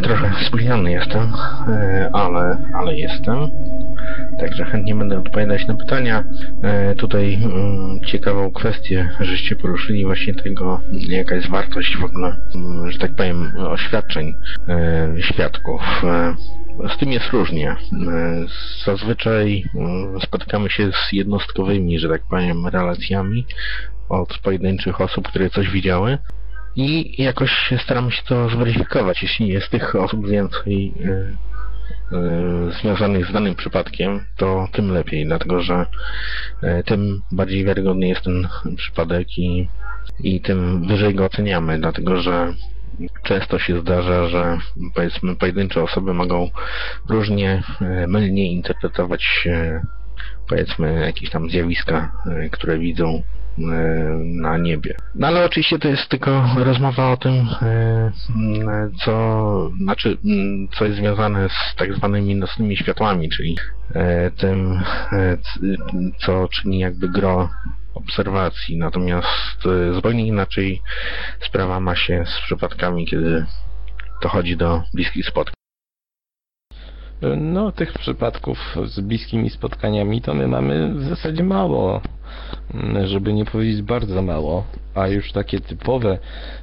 trochę spóźniony jestem, e, ale, ale jestem. Także chętnie będę odpowiadać na pytania. E, Tutaj mm, ciekawą kwestię, żeście poruszyli właśnie tego, jaka jest wartość w ogóle, mm, że tak powiem, oświadczeń e, świadków. Z tym jest różnie. Zazwyczaj mm, spotykamy się z jednostkowymi, że tak powiem, relacjami od pojedynczych osób, które coś widziały. I jakoś staramy się to zweryfikować. Jeśli jest tych osób więcej y, y, związanych z danym przypadkiem, to tym lepiej, dlatego że y, tym bardziej wiarygodny jest ten przypadek i, i tym wyżej go oceniamy, dlatego że często się zdarza, że powiedzmy pojedyncze osoby mogą różnie mylnie interpretować powiedzmy jakieś tam zjawiska, które widzą na niebie. No ale oczywiście to jest tylko rozmowa o tym, mm, co znaczy, co jest związane z tak zwanymi nocnymi światłami, czyli y, tym, co czyni jakby gro obserwacji. Natomiast zupełnie inaczej sprawa ma się z przypadkami, kiedy dochodzi do bliskich spotkań. No, tych przypadków z bliskimi spotkaniami to my mamy w zasadzie mało, mm, żeby nie powiedzieć bardzo mało, a już takie typowe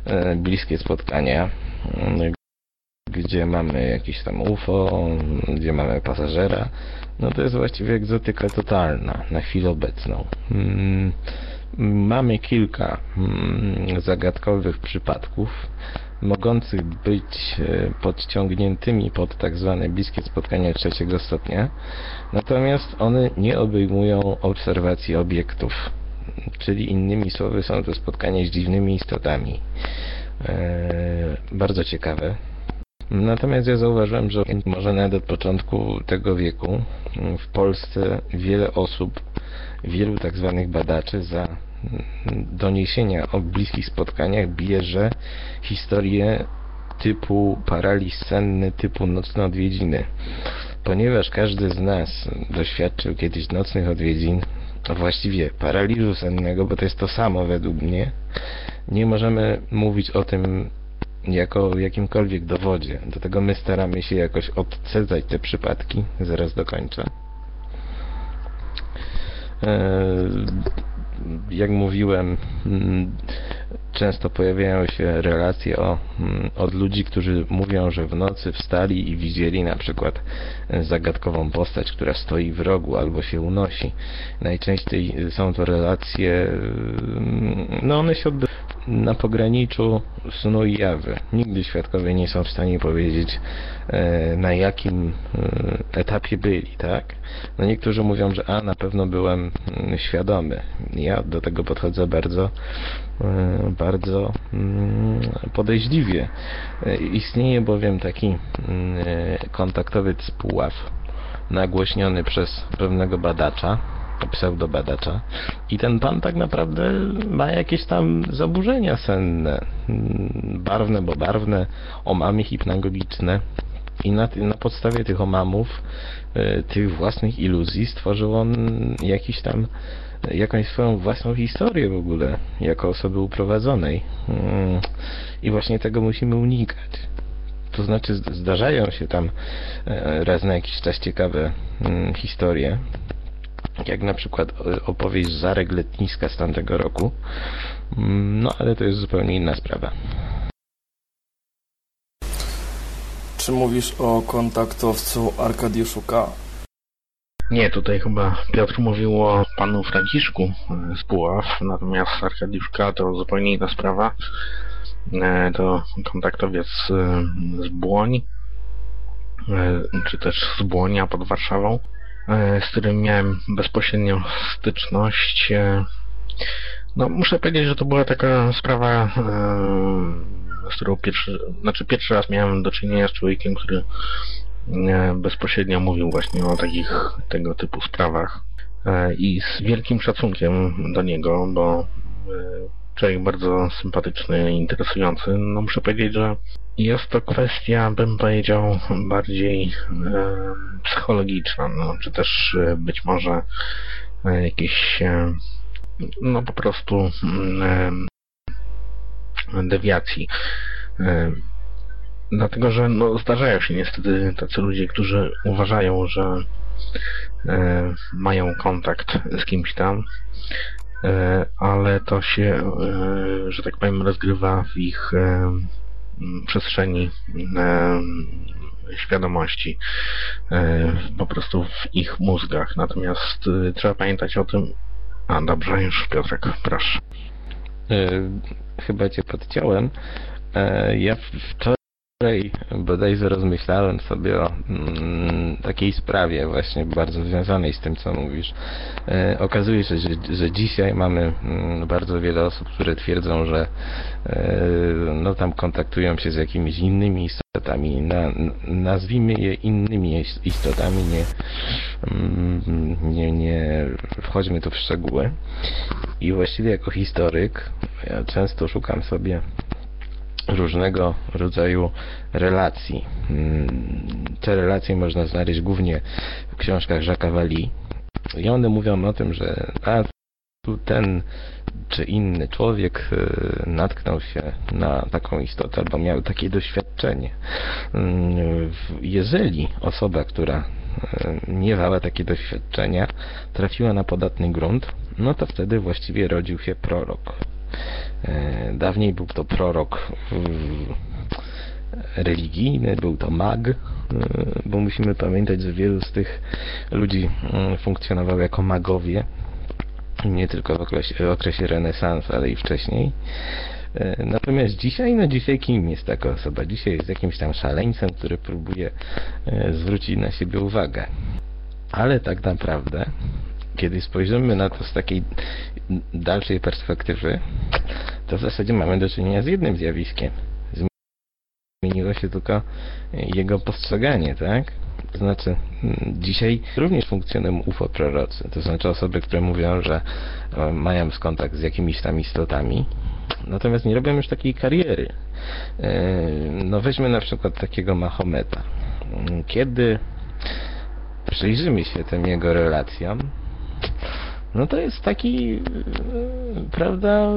e, bliskie spotkania, mm, gdzie mamy jakieś tam UFO, gdzie mamy pasażera, no to jest właściwie egzotyka totalna na chwilę obecną. Mm, Mamy kilka zagadkowych przypadków, mogących być e, podciągniętymi pod tak zwane bliskie spotkania trzeciego stopnia, natomiast one nie obejmują obserwacji obiektów, czyli innymi słowy są to spotkania z dziwnymi istotami. E, Bardzo ciekawe. Natomiast ja zauważyłem, że może nawet od początku tego wieku w Polsce wiele osób, wielu tak zwanych badaczy za doniesienia o bliskich spotkaniach bierze historię typu paraliż senny, typu nocne odwiedziny. Ponieważ każdy z nas doświadczył kiedyś nocnych odwiedzin, właściwie paraliżu sennego, bo to jest to samo według mnie, nie możemy mówić o tym jako jakimkolwiek dowodzie. Do tego my staramy się jakoś odcedzać te przypadki. Zaraz dokończę. Eee, Jak mówiłem, mm, często pojawiają się relacje o, mm, od ludzi, którzy mówią, że w nocy wstali i widzieli na przykład zagadkową postać, która stoi w rogu albo się unosi. Najczęściej są to relacje, mm, no one się odbywają na pograniczu snu i jawy. Nigdy świadkowie nie są w stanie powiedzieć e, na jakim e, etapie byli, tak? No niektórzy mówią, że a na pewno byłem mm, świadomy. Ja do tego podchodzę bardzo e, bardzo mm, podejrzliwie. E, Istnieje bowiem taki mm, e, kontaktowiec puław nagłośniony przez pewnego badacza, pseudobadacza i ten pan tak naprawdę ma jakieś tam zaburzenia senne, mm, barwne, bo barwne, omamy hipnagogiczne i na, na podstawie tych omamów, e, tych własnych iluzji stworzył on jakiś tam e, jakąś swoją własną historię w ogóle, jako osoby uprowadzonej. Mm, I właśnie tego musimy unikać. To znaczy zd- zdarzają się tam e, raz na jakiś czas ciekawe mm, historie, jak na przykład opowieść Zarek Letniska z tamtego roku. Mm, No ale to jest zupełnie inna sprawa. Czy mówisz o kontaktowcu Arkadiuszu K? Nie, tutaj chyba Piotr mówił o panu Franciszku e, z Puław, natomiast Arkadiuszka to zupełnie inna sprawa. E, To kontaktowiec e, z Błoń, czy też z Błonia pod Warszawą, z którym miałem bezpośrednią styczność. No, muszę powiedzieć, że to była taka sprawa, z którą pierwszy, znaczy pierwszy raz miałem do czynienia z człowiekiem, który bezpośrednio mówił właśnie o takich tego typu sprawach E, i z wielkim szacunkiem do niego, bo e, człowiek bardzo sympatyczny i interesujący. No muszę powiedzieć, że jest to kwestia, bym powiedział, bardziej e, psychologiczna, no, czy też e, być może e, jakieś e, no po prostu mm, e, dewiacji. Dlatego, że no, zdarzają się niestety tacy ludzie, którzy uważają, że e, mają kontakt z kimś tam, e, ale to się, e, że tak powiem, rozgrywa w ich e, przestrzeni e, świadomości, e, po prostu w ich mózgach. Natomiast trzeba pamiętać o tym, a dobrze, już Piotrek, proszę. Chyba cię podciąłem. Ja wczoraj bodajże rozmyślałem sobie o mm, takiej sprawie właśnie bardzo związanej z tym, co mówisz. E, okazuje się, że, że dzisiaj mamy mm, bardzo wiele osób, które twierdzą, że e, no tam kontaktują się z jakimiś innymi istotami, na, nazwijmy je innymi is- istotami, nie, mm, nie, nie wchodźmy tu w szczegóły. I właściwie jako historyk ja często szukam sobie różnego rodzaju relacji. Mm, Te relacje można znaleźć głównie w książkach Jacques'a Valli. I one mówią o tym, że a, ten czy inny człowiek y, natknął się na taką istotę albo miał takie doświadczenie. Mm, Jeżeli osoba, która y, miewała takie doświadczenia, trafiła na podatny grunt, no to wtedy właściwie rodził się prorok. E, Dawniej był to prorok mm, religijny, był to mag, e, bo musimy pamiętać, że wielu z tych ludzi mm, funkcjonowało jako magowie, nie tylko w okresie, okresie renesansu, ale i wcześniej. E, Natomiast dzisiaj, no dzisiaj kim jest taka osoba? Dzisiaj jest jakimś tam szaleńcem, który próbuje zwrócić na siebie uwagę. Ale tak naprawdę, kiedy spojrzymy na to z takiej dalszej perspektywy, to w zasadzie mamy do czynienia z jednym zjawiskiem. Zmieniło się tylko jego postrzeganie, tak? To znaczy, mm, dzisiaj również funkcjonują UFO prorocy, to znaczy osoby, które mówią, że e, mają kontakt z jakimiś tam istotami, natomiast nie robią już takiej kariery. E, No weźmy na przykład takiego Mahometa. Kiedy przyjrzymy się tym jego relacjom, no to jest taki, e, prawda,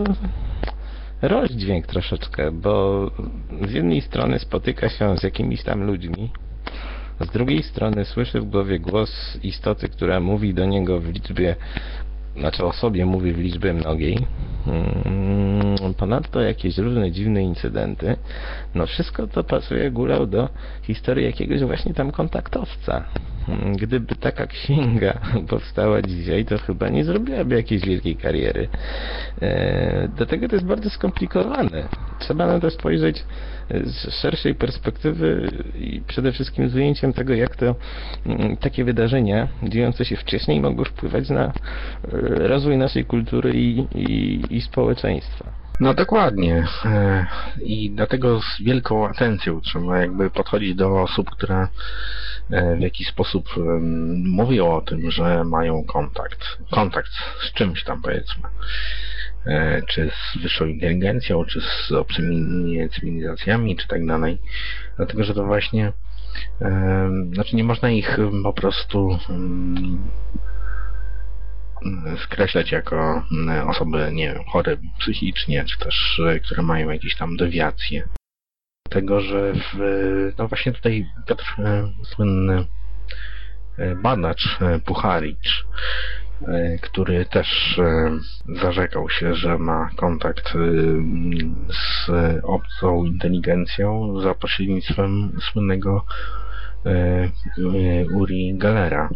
rozdźwięk troszeczkę, bo z jednej strony spotyka się z jakimiś tam ludźmi, z drugiej strony słyszy w głowie głos istoty, która mówi do niego w liczbie, znaczy o sobie mówi w liczbie mnogiej. Mm, Ponadto jakieś różne dziwne incydenty. No wszystko to pasuje górą do historii jakiegoś właśnie tam kontaktowca. Gdyby taka księga powstała dzisiaj, to chyba nie zrobiłaby jakiejś wielkiej kariery. E, Dlatego to jest bardzo skomplikowane. Trzeba na to spojrzeć z szerszej perspektywy i przede wszystkim z ujęciem tego, jak to mm, takie wydarzenia dziejące się wcześniej mogły wpływać na e, rozwój naszej kultury i, i, i społeczeństwa. No dokładnie. E, I dlatego z wielką atencją trzeba jakby podchodzić do osób, które e, w jakiś sposób mówią o tym, że mają kontakt. Kontakt z czymś tam powiedzmy. E, Czy z wyższą inteligencją, czy z obcymi cywilizacjami, czy tak dalej. Dlatego, że to właśnie znaczy nie można ich po prostu skreślać jako mm, osoby, nie wiem, chore psychicznie, czy też e, które mają jakieś tam dewiacje. Tego, że w, no właśnie tutaj Piotr, e, słynny e, badacz Pucharicz, który też zarzekał się, że ma kontakt z obcą inteligencją za pośrednictwem słynnego Uri Galera.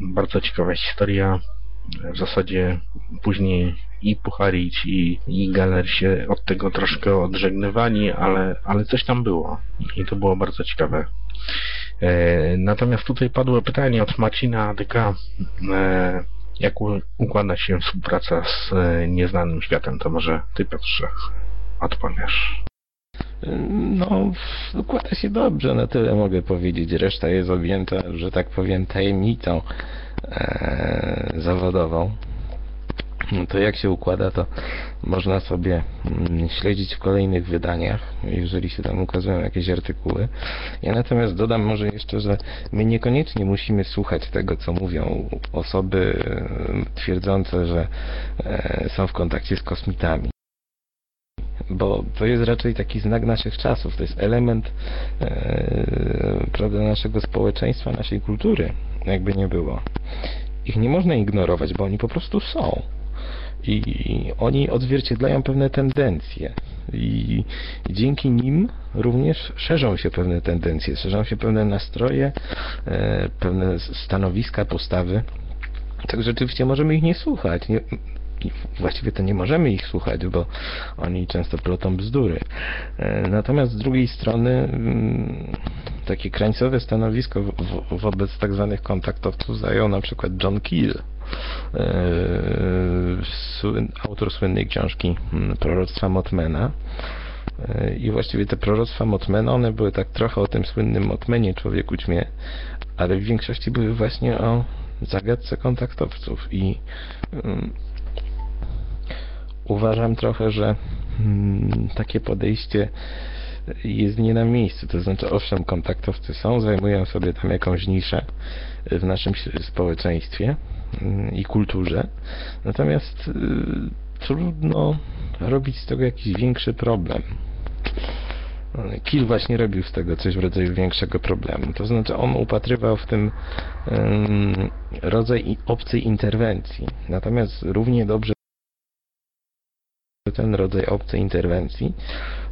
Bardzo ciekawa historia. W zasadzie później i Pucharić i, i Galer się od tego troszkę odżegnywali, ale, ale coś tam było i to było bardzo ciekawe. E, natomiast tutaj padło pytanie od Marcina Dyka, e, jak układa się współpraca z e, nieznanym światem, to może ty Piotrze odpowiesz. No, układa się dobrze, na tyle mogę powiedzieć. Reszta jest objęta, że tak powiem, tajemnicą e, zawodową. No To jak się układa, to można sobie mm, śledzić w kolejnych wydaniach, jeżeli się tam ukazują jakieś artykuły. Ja natomiast dodam może jeszcze, że my niekoniecznie musimy słuchać tego, co mówią osoby e, twierdzące, że e, są w kontakcie z kosmitami. Bo to jest raczej taki znak naszych czasów, to jest element e, prawda, naszego społeczeństwa, naszej kultury, jakby nie było. Ich nie można ignorować, bo oni po prostu są i oni odzwierciedlają pewne tendencje i dzięki nim również szerzą się pewne tendencje, szerzą się pewne nastroje, e, pewne stanowiska, postawy. Tak rzeczywiście możemy ich nie słuchać. Nie, właściwie to nie możemy ich słuchać, bo oni często plotą bzdury. E, Natomiast z drugiej strony mm, takie krańcowe stanowisko wo- wo- wobec tak zwanych kontaktowców zajął na przykład John Keel, e, autor słynnej książki mm, Proroctwa Motmana. E, I właściwie te proroctwa Motmana, one były tak trochę o tym słynnym Motmenie, człowieku ćmie, ale w większości były właśnie o zagadce kontaktowców i mm, uważam trochę, że mm, takie podejście jest nie na miejscu. To znaczy, owszem, kontaktowcy są, zajmują sobie tam jakąś niszę w naszym społeczeństwie mm, i kulturze, natomiast y, trudno robić z tego jakiś większy problem. Kill właśnie robił z tego coś w rodzaju większego problemu. To znaczy on upatrywał w tym ym, rodzaj obcej interwencji. Natomiast równie dobrze ten rodzaj obcej interwencji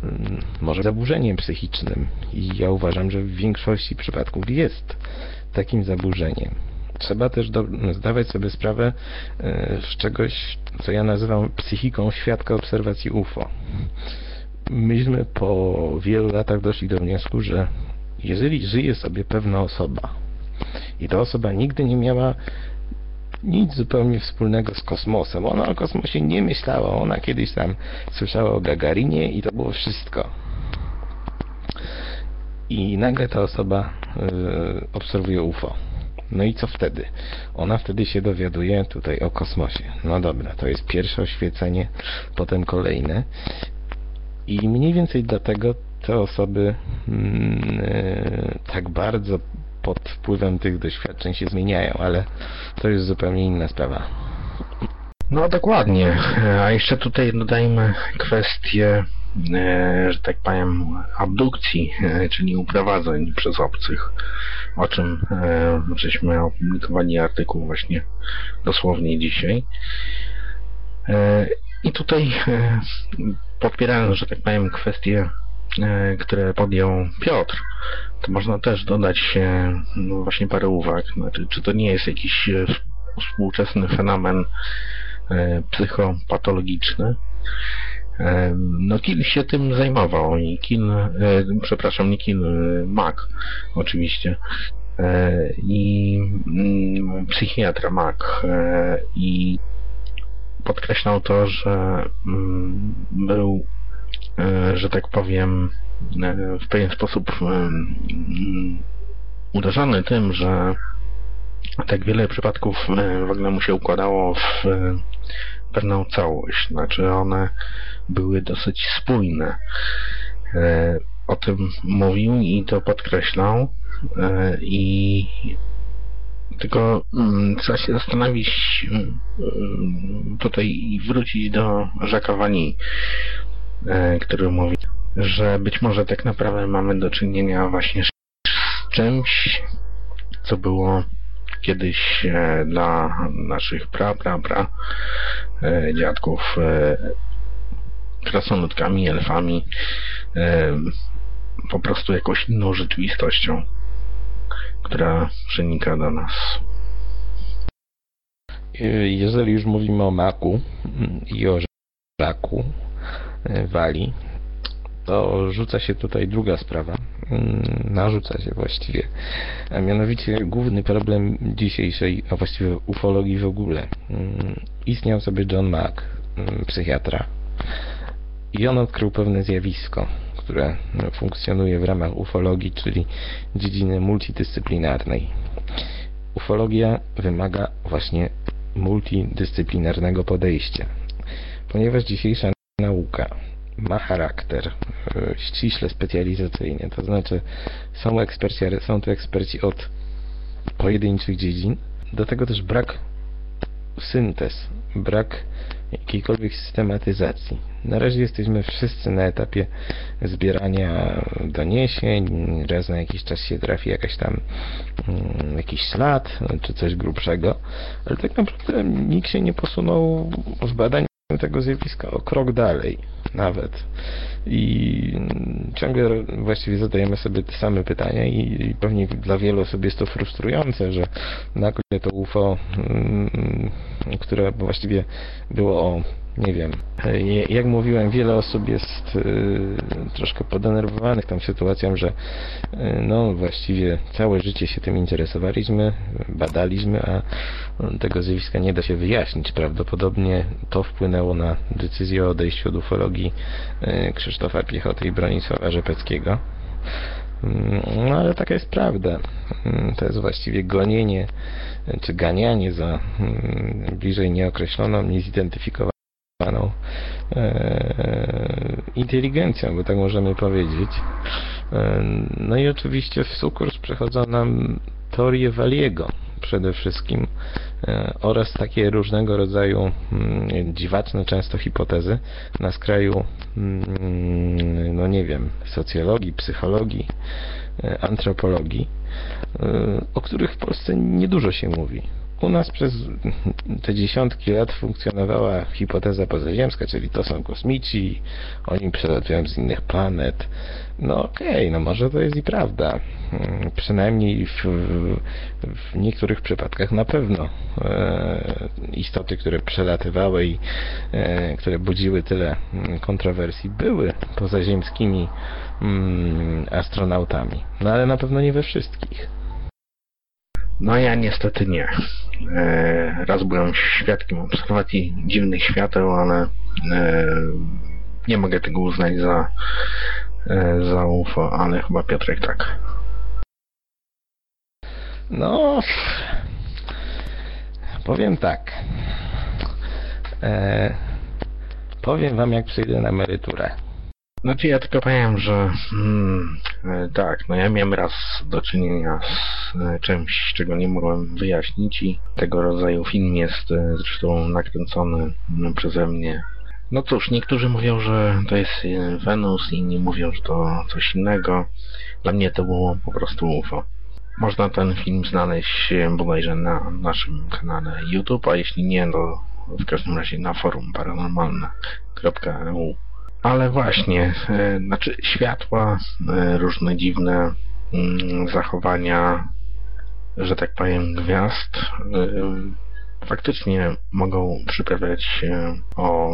ym, może zaburzeniem psychicznym i ja uważam, że w większości przypadków jest takim zaburzeniem. Trzeba też do, zdawać sobie sprawę e, z czegoś, co ja nazywam psychiką świadka obserwacji UFO. Myśmy po wielu latach doszli do wniosku, że jeżeli żyje sobie pewna osoba i ta osoba nigdy nie miała nic zupełnie wspólnego z kosmosem. Ona o kosmosie nie myślała. Ona kiedyś tam słyszała o Gagarinie i to było wszystko. I nagle ta osoba y, obserwuje UFO. No i co wtedy? Ona wtedy się dowiaduje tutaj o kosmosie. No dobra, to jest pierwsze oświecenie, potem kolejne. I mniej więcej dlatego te osoby mm, y, tak bardzo pod wpływem tych doświadczeń się zmieniają, ale to jest zupełnie inna sprawa. No dokładnie. A jeszcze tutaj dodajmy kwestię, e, że tak powiem, abdukcji, e, czyli uprowadzeń przez obcych, o czym e, żeśmy opublikowali artykuł właśnie dosłownie dzisiaj. I tutaj popierając, że tak powiem, kwestie, e, które podjął Piotr, to można też dodać e, no właśnie parę uwag. Znaczy, czy to nie jest jakiś e, współczesny fenomen e, psychopatologiczny. E, No Kill się tym zajmował i e, przepraszam, nie e, Mac oczywiście E, i mm, psychiatra Mac e, i podkreślał to, że mm, był, e, że tak powiem, e, w pewien sposób e, mm, uderzony tym, że tak wiele przypadków e, w mu się układało w e, pewną całość. Znaczy one były dosyć spójne. E, O tym mówił i to podkreślał. E, I tylko mm, trzeba się zastanowić mm, tutaj i wrócić do Jacques'a e, który mówi, że być może tak naprawdę mamy do czynienia właśnie z czymś, co było kiedyś e, dla naszych pra, pra, pra e, dziadków e, krasnoludkami, elfami, e, po prostu jakąś inną rzeczywistością, która przenika do nas. Jeżeli już mówimy o maku i o żaku y, wali, to rzuca się tutaj druga sprawa. Mm, Narzuca się właściwie. A mianowicie główny problem dzisiejszej, a właściwie ufologii w ogóle. Mm, Istniał sobie John Mack, mm, psychiatra. I on odkrył pewne zjawisko, które no, funkcjonuje w ramach ufologii, czyli dziedziny multidyscyplinarnej. Ufologia wymaga właśnie multidyscyplinarnego podejścia. Ponieważ dzisiejsza nauka ma charakter e, ściśle specjalizacyjny, to znaczy są eksperci, są to eksperci od pojedynczych dziedzin, do tego też brak syntez, brak jakiejkolwiek systematyzacji. Na razie jesteśmy wszyscy na etapie zbierania doniesień, raz na jakiś czas się trafi jakaś tam mm, jakiś ślad, czy coś grubszego, ale tak naprawdę nikt się nie posunął w badaniu tego zjawiska o krok dalej nawet. I ciągle właściwie zadajemy sobie te same pytania i, pewnie dla wielu osób jest to frustrujące, że nagle to UFO, mm, które właściwie było o nie wiem, jak mówiłem, wiele osób jest y, troszkę podenerwowanych tą sytuacją, że y, no właściwie całe życie się tym interesowaliśmy, badaliśmy, a tego zjawiska nie da się wyjaśnić. Prawdopodobnie to wpłynęło na decyzję o odejściu od ufologii y, Krzysztofa Piechoty i Bronisława Rzepeckiego. Mm, no ale taka jest prawda. Mm, to jest właściwie gonienie, czy ganianie za mm, bliżej nieokreśloną, niezidentyfikowaną paną e, inteligencją, bo tak możemy powiedzieć. E, no i oczywiście w sukurs przechodzą nam teorie Waliego przede wszystkim e, oraz takie różnego rodzaju mm, dziwaczne często hipotezy na skraju mm, no nie wiem, socjologii, psychologii, antropologii, o których w Polsce niedużo się mówi. U nas przez te dziesiątki lat funkcjonowała hipoteza pozaziemska, czyli to są kosmici, oni przelatują z innych planet. No okej, okay, no może to jest i prawda. Hmm, przynajmniej w, w niektórych przypadkach na pewno e, istoty, które przelatywały i e, które budziły tyle mm, kontrowersji, były pozaziemskimi mm, astronautami. No ale na pewno nie we wszystkich. No ja niestety nie. E, raz byłem świadkiem obserwacji dziwnych świateł, ale e, nie mogę tego uznać za, e, za UFO, ale chyba Piotrek tak. No, powiem tak. E, powiem wam, jak przyjdę na emeryturę. Znaczy ja tylko powiem, że hmm, tak, no ja miałem raz do czynienia z e, czymś, czego nie mogłem wyjaśnić i tego rodzaju film jest e, zresztą nakręcony mm, przeze mnie. No cóż, niektórzy mówią, że to jest Wenus, inni mówią, że to coś innego. Dla mnie to było po prostu UFO. Można ten film znaleźć bodajże na naszym kanale YouTube, a jeśli nie, to w każdym razie na forum paranormalne.eu. Ale właśnie, e, znaczy światła, e, różne dziwne mm, zachowania, że tak powiem, gwiazd, e, faktycznie mogą przyprawiać o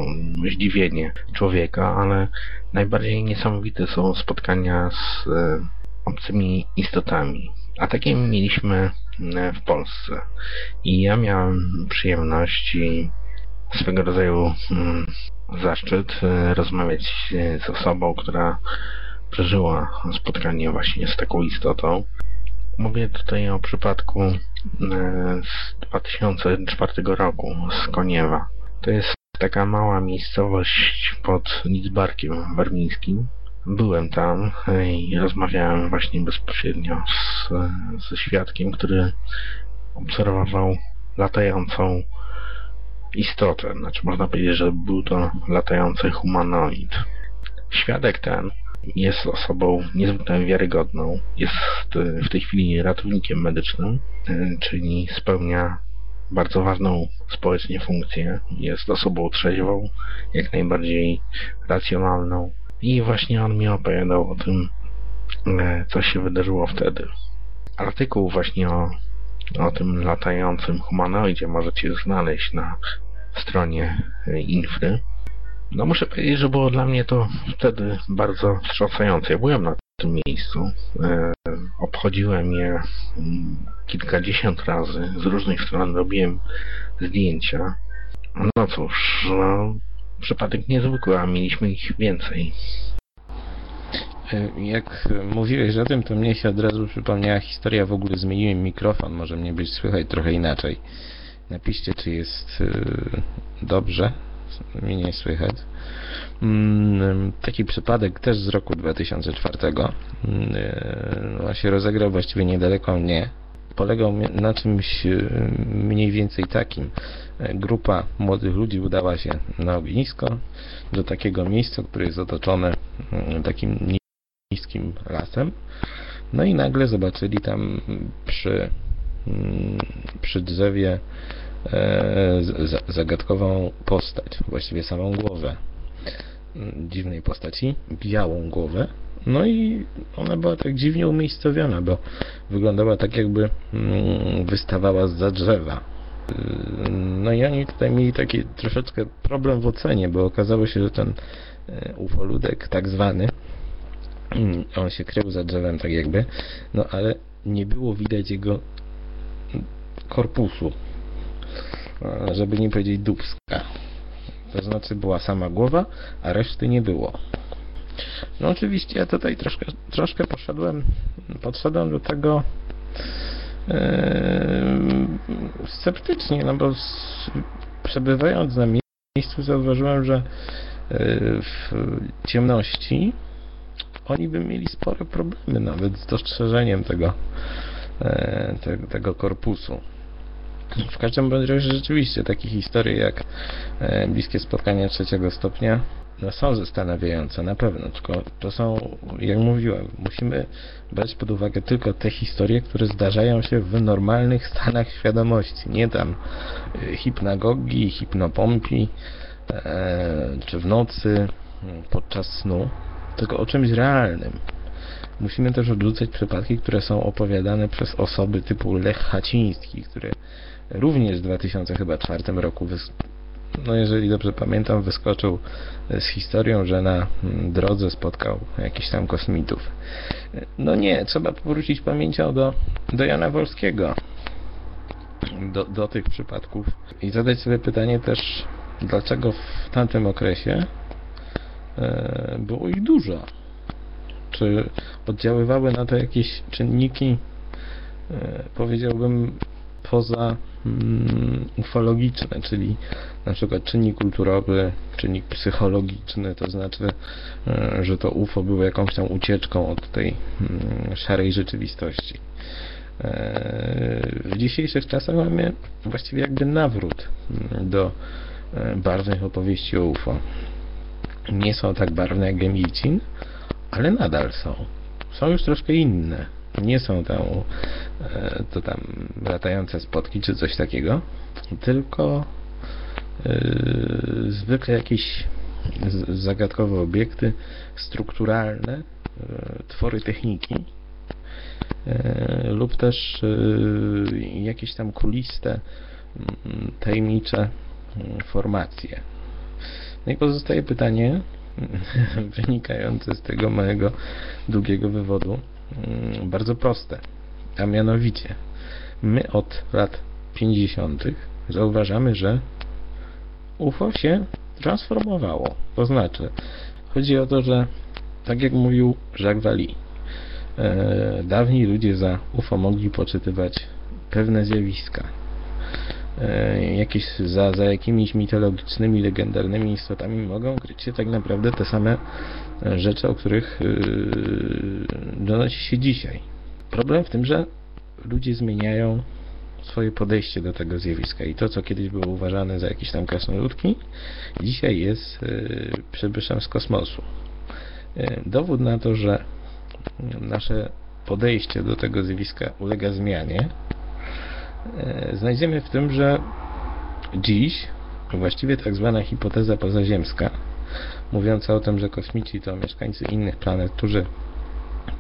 zdziwienie człowieka, ale najbardziej niesamowite są spotkania z obcymi istotami. A takie mieliśmy w Polsce. I ja miałem przyjemność i swego rodzaju mm, zaszczyt e, rozmawiać z osobą, która przeżyła spotkanie właśnie z taką istotą. Mówię tutaj o przypadku e, z 2004 roku z Koniewa. To jest taka mała miejscowość pod Lidzbarkiem Warmińskim. Byłem tam i rozmawiałem właśnie bezpośrednio z, ze świadkiem, który obserwował latającą istotę. Znaczy można powiedzieć, że był to latający humanoid. Świadek ten jest osobą niezwykle wiarygodną. Jest w tej chwili ratownikiem medycznym, czyli spełnia bardzo ważną społecznie funkcję. Jest osobą trzeźwą, jak najbardziej racjonalną. I właśnie on mi opowiadał o tym, e, co się wydarzyło wtedy. Artykuł właśnie o o tym latającym humanoidzie możecie znaleźć na stronie Infry. No muszę powiedzieć, że było dla mnie to wtedy bardzo wstrząsające. Ja byłem na tym miejscu, e, obchodziłem je mm, kilkadziesiąt razy, z różnych stron robiłem zdjęcia. No cóż, no, przypadek niezwykły, a mieliśmy ich więcej. Jak mówiłeś o tym, to mnie się od razu przypomniała historia, w ogóle zmieniłem mikrofon, może mnie być słychać trochę inaczej. Napiszcie, czy jest y, dobrze. Mnie nie słychać. Mm, Taki przypadek też z roku 2004 mm, y, się rozegrał właściwie niedaleko mnie. Polegał na czymś y, mniej więcej takim. Grupa młodych ludzi udała się na ognisko do takiego miejsca, które jest otoczone mm, takim niskim lasem. No i nagle zobaczyli tam przy, mm, przy drzewie e, zagadkową postać, właściwie samą głowę mm, dziwnej postaci, białą głowę. No i ona była tak dziwnie umiejscowiona, bo wyglądała tak jakby mm, wystawała za drzewa. No i oni tutaj mieli taki troszeczkę problem w ocenie, bo okazało się, że ten e, ufoludek tak zwany, on się krył za drzewem tak jakby, no ale nie było widać jego korpusu, żeby nie powiedzieć dubska. To znaczy była sama głowa, a reszty nie było. No oczywiście ja tutaj troszkę, troszkę poszedłem, podszedłem do tego Eee, sceptycznie, no bo s- przebywając na miejscu zauważyłem, że e, w ciemności oni by mieli spore problemy nawet z dostrzeżeniem tego, e, te, tego korpusu. W każdym razie rzeczywiście takie historie jak e, bliskie spotkania trzeciego stopnia no są zastanawiające, na pewno, tylko to są, jak mówiłem, musimy brać pod uwagę tylko te historie, które zdarzają się w normalnych stanach świadomości, nie tam y, hipnagogi, hipnopompi, e, czy w nocy, podczas snu, tylko o czymś realnym. Musimy też odrzucać przypadki, które są opowiadane przez osoby typu Lech Haciński, który również w 2004 roku no jeżeli dobrze pamiętam, wyskoczył z historią, że na mm, drodze spotkał jakichś tam kosmitów. No nie, trzeba powrócić pamięcią do, do Jana Wolskiego, do, do tych przypadków i zadać sobie pytanie też, dlaczego w tamtym okresie było ich dużo. Czy oddziaływały na to jakieś czynniki, e, powiedziałbym, poza mm, ufologiczne, czyli na przykład czynnik kulturowy, czynnik psychologiczny, to znaczy, e, że to UFO było jakąś tam ucieczką od tej mm, szarej rzeczywistości. E, W dzisiejszych czasach mamy właściwie jakby nawrót mm, do e, barwnych opowieści o UFO. Nie są tak barwne jak Gemicin, ale nadal są. Są już troszkę inne. Nie są tam e, to tam latające spotki czy coś takiego, tylko Yy, zwykle jakieś zagadkowe obiekty strukturalne, yy, twory techniki lub też jakieś tam kuliste, tajemnicze formacje. No i pozostaje pytanie wynikające z tego mojego długiego wywodu, mm, bardzo proste, a mianowicie my od lat 50. zauważamy, że UFO się transformowało. To znaczy, chodzi o to, że tak jak mówił Jacques Vallée, e, dawni ludzie za UFO mogli poczytywać pewne zjawiska. E, jakieś, za, za jakimiś mitologicznymi, legendarnymi istotami mogą kryć się tak naprawdę te same e, rzeczy, o których e, donosi się dzisiaj. Problem w tym, że ludzie zmieniają swoje podejście do tego zjawiska i to, co kiedyś było uważane za jakieś tam krasnoludki, dzisiaj jest przybyszem z kosmosu. Dowód na to, że nasze podejście do tego zjawiska ulega zmianie, znajdziemy w tym, że dziś właściwie tak zwana hipoteza pozaziemska, mówiąca o tym, że kosmici to mieszkańcy innych planet, którzy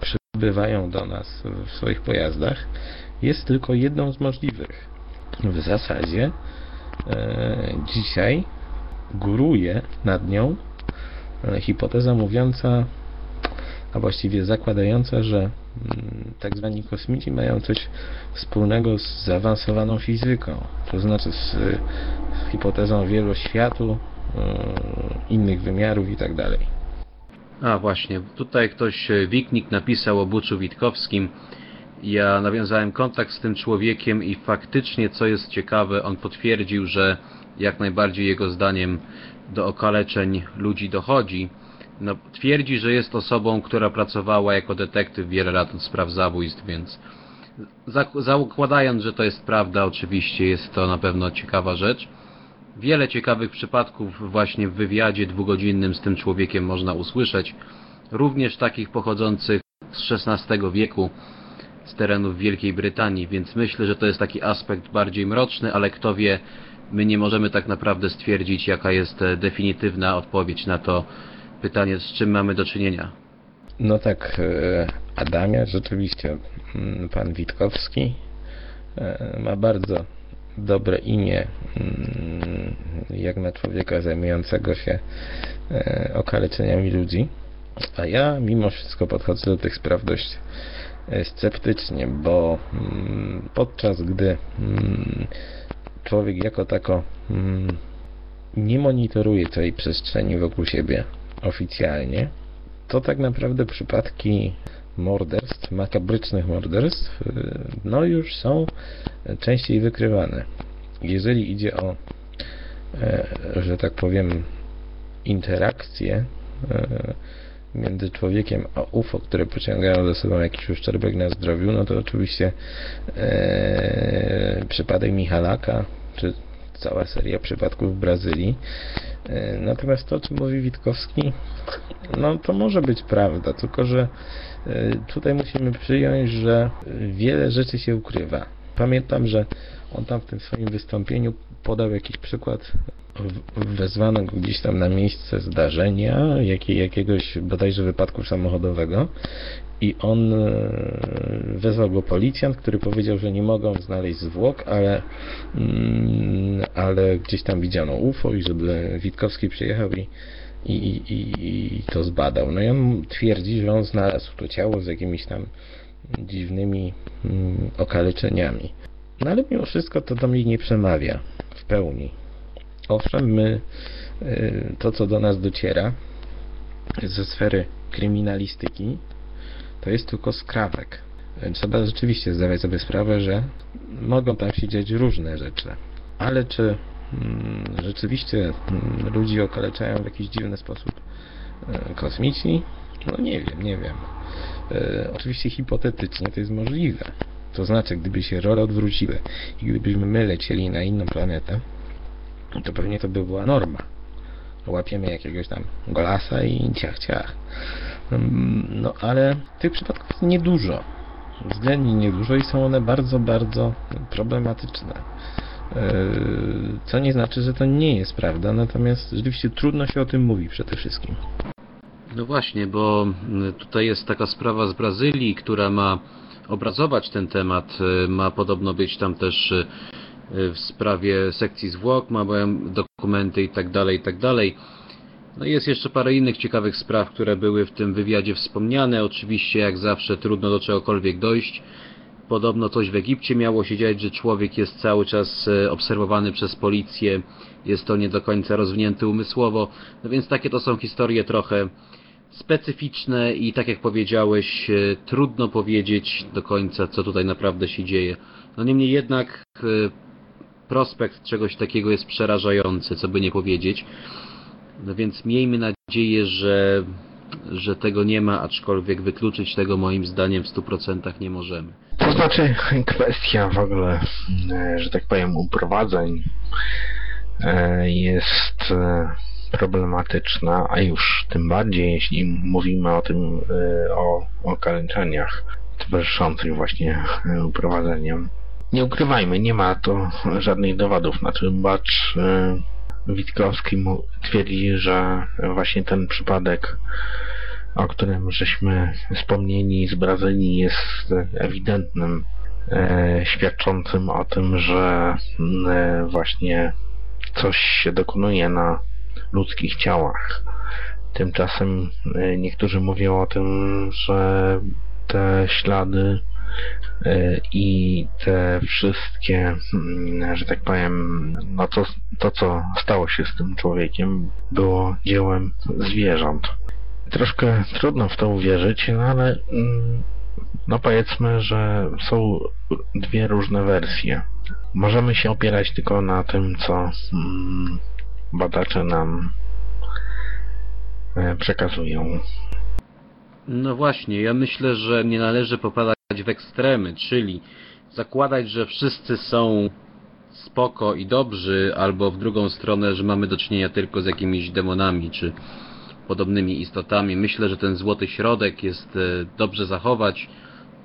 przybywają do nas w swoich pojazdach, jest tylko jedną z możliwych. W zasadzie e, dzisiaj góruje nad nią e, hipoteza mówiąca, a właściwie zakładająca, że tak zwani kosmici mają coś wspólnego z zaawansowaną fizyką, to znaczy z, hipotezą wieloświatu, e, innych wymiarów i tak. A właśnie, tutaj ktoś, e, Wiknik napisał o Buczu Witkowskim Ja nawiązałem kontakt z tym człowiekiem i faktycznie, co jest ciekawe, on potwierdził, że jak najbardziej jego zdaniem do okaleczeń ludzi dochodzi. No, twierdzi, że jest osobą, która pracowała jako detektyw wiele lat od spraw zabójstw, więc zakładając, że to jest prawda, oczywiście jest to na pewno ciekawa rzecz. Wiele ciekawych przypadków właśnie w wywiadzie dwugodzinnym z tym człowiekiem można usłyszeć, również takich pochodzących z XVI wieku, z terenów Wielkiej Brytanii, więc myślę, że to jest taki aspekt bardziej mroczny, ale kto wie, my nie możemy tak naprawdę stwierdzić, jaka jest e, definitywna odpowiedź na to pytanie, z czym mamy do czynienia. No tak, e, Adamia, rzeczywiście mm, pan Witkowski e, ma bardzo dobre imię mm, jak na człowieka zajmującego się okaleczeniami ludzi. A ja mimo wszystko podchodzę do tych spraw dość sceptycznie, bo mm, podczas gdy człowiek jako tako nie monitoruje tej przestrzeni wokół siebie oficjalnie, to tak naprawdę przypadki morderstw, makabrycznych morderstw, y, no już są częściej wykrywane. Jeżeli idzie o, e, że tak powiem, interakcje e, między człowiekiem a UFO, które pociągają za sobą jakiś uszczerbek na zdrowiu, no to oczywiście e, przypadek Michalaka, czy cała seria przypadków w Brazylii. E, natomiast to, o czym mówi Witkowski, no to może być prawda, tylko że e, tutaj musimy przyjąć, że wiele rzeczy się ukrywa. Pamiętam, że on tam w tym swoim wystąpieniu podał jakiś przykład wezwano go gdzieś tam na miejsce zdarzenia, jakiej, jakiegoś bodajże wypadku samochodowego i on e, wezwał go policjant, który powiedział, że nie mogą znaleźć zwłok, ale, mm, ale gdzieś tam widziano UFO i żeby Witkowski przyjechał i, i, i, i to zbadał. No i on twierdzi, że on znalazł to ciało z jakimiś tam dziwnymi mm, okaleczeniami. No ale mimo wszystko to do mnie nie przemawia w pełni. Owszem, my y, to co do nas dociera ze sfery kryminalistyki to jest tylko skrawek. Trzeba rzeczywiście zdawać sobie sprawę, że mogą tam się dziać różne rzeczy. Ale czy mm, rzeczywiście mm, ludzi okaleczają w jakiś dziwny sposób y, kosmici? No nie wiem, nie wiem. Y, oczywiście hipotetycznie to jest możliwe. To znaczy, gdyby się role odwróciły i gdybyśmy my lecieli na inną planetę, to pewnie to by była norma. Łapiemy jakiegoś tam golasa i ciach, ciach. No ale tych przypadków jest niedużo. Względnie niedużo i są one bardzo, bardzo problematyczne. E, co nie znaczy, że to nie jest prawda, natomiast rzeczywiście trudno się o tym mówi przede wszystkim. No właśnie, bo tutaj jest taka sprawa z Brazylii, która ma obrazować ten temat. E, ma podobno być tam też e, w sprawie sekcji zwłok, mają dokumenty i tak dalej, i tak dalej. No jest jeszcze parę innych ciekawych spraw, które były w tym wywiadzie wspomniane. Oczywiście, jak zawsze, trudno do czegokolwiek dojść. Podobno coś w Egipcie miało się dziać, że człowiek jest cały czas e, obserwowany przez policję. Jest to nie do końca rozwinięty umysłowo. No więc takie to są historie trochę specyficzne i tak jak powiedziałeś, e, trudno powiedzieć do końca, co tutaj naprawdę się dzieje. No niemniej jednak e, prospekt czegoś takiego jest przerażający, co by nie powiedzieć. No więc miejmy nadzieję, że, że tego nie ma, aczkolwiek wykluczyć tego moim zdaniem w 100% nie możemy. To znaczy kwestia w ogóle, e, że tak powiem, uprowadzeń e, jest e, problematyczna, a już tym bardziej jeśli mówimy o tym, o okaleczeniach towarzyszących właśnie uprowadzeniem nie ukrywajmy, nie ma to żadnych dowodów na tym, bacz Witkowski twierdzi, że właśnie ten przypadek, o którym żeśmy wspomnieni z Brazylii jest ewidentnym e, świadczącym o tym, że e, właśnie coś się dokonuje na ludzkich ciałach. Tymczasem e, niektórzy mówią o tym, że te ślady i te wszystkie, mm, że tak powiem, no to, to co stało się z tym człowiekiem było dziełem zwierząt. Troszkę trudno w to uwierzyć, no ale mm, no powiedzmy, że są dwie różne wersje. Możemy się opierać tylko na tym, co mm, badacze nam e, przekazują. No właśnie, ja myślę, że nie należy popadać w ekstremy, czyli zakładać, że wszyscy są spoko i dobrzy, albo w drugą stronę, że mamy do czynienia tylko z jakimiś demonami, czy podobnymi istotami. Myślę, że ten złoty środek jest e, dobrze zachować,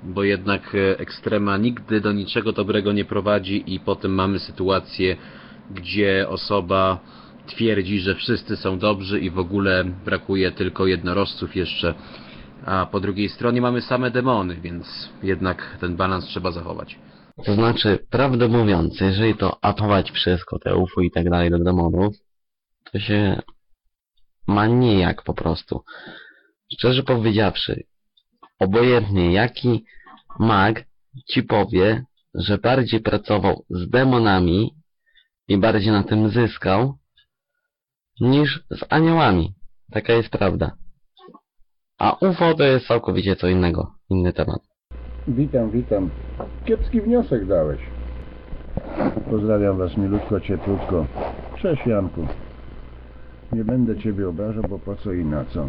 bo jednak e, ekstrema nigdy do niczego dobrego nie prowadzi i potem mamy sytuację, gdzie osoba twierdzi, że wszyscy są dobrzy i w ogóle brakuje tylko jednorożców jeszcze, a po drugiej stronie mamy same demony, więc jednak ten balans trzeba zachować. To znaczy, prawdę mówiąc, jeżeli to atować wszystko, te UFO i tak dalej do demonów, to się ma nijak po prostu. Szczerze powiedziawszy, obojętnie jaki mag ci powie, że bardziej pracował z demonami i bardziej na tym zyskał, niż z aniołami. Taka jest prawda. A UFO to jest całkowicie co innego, inny temat. Witam, witam. Kiepski wniosek dałeś. Pozdrawiam was milutko, cieplutko. Cześć Janku. Nie będę ciebie obrażał, bo po co i na co.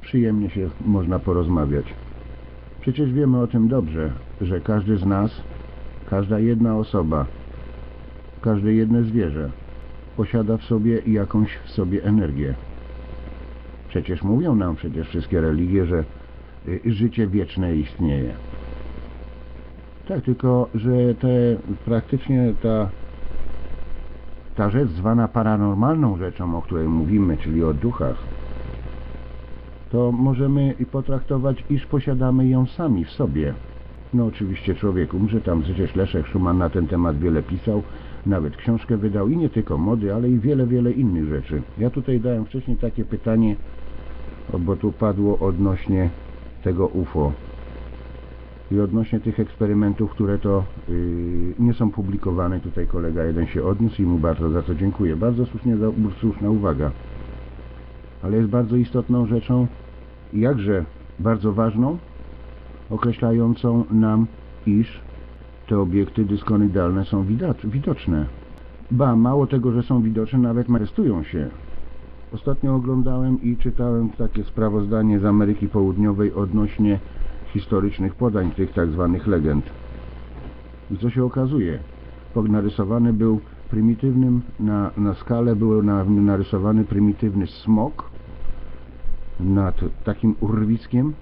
Przyjemnie się można porozmawiać. Przecież wiemy o tym dobrze, że każdy z nas, każda jedna osoba, każde jedno zwierzę posiada w sobie jakąś w sobie energię. Przecież mówią nam przecież wszystkie religie, że y, życie wieczne istnieje. Tak, tylko że te praktycznie ta ta rzecz zwana paranormalną rzeczą, o której mówimy, czyli o duchach, to możemy potraktować, iż posiadamy ją sami w sobie. No oczywiście człowiek umrze, tam przecież Leszek Szuman na ten temat wiele pisał, nawet książkę wydał i nie tylko mody, ale i wiele, wiele innych rzeczy. Ja tutaj dałem wcześniej takie pytanie, bo tu padło odnośnie tego UFO i odnośnie tych eksperymentów, które to yy, nie są publikowane. Tutaj kolega jeden się odniósł i mu bardzo za to dziękuję. Bardzo słusznie, słuszna uwaga. Ale jest bardzo istotną rzeczą, jakże bardzo ważną, określającą nam, iż te obiekty dyskonydalne są widocz, widoczne. Ba, mało tego, że są widoczne, nawet manifestują się. Ostatnio oglądałem i czytałem takie sprawozdanie z Ameryki Południowej odnośnie historycznych podań tych tak zwanych legend. I co się okazuje? Narysowany był prymitywnym, na, na skalę był na, narysowany prymitywny smok nad takim urwiskiem,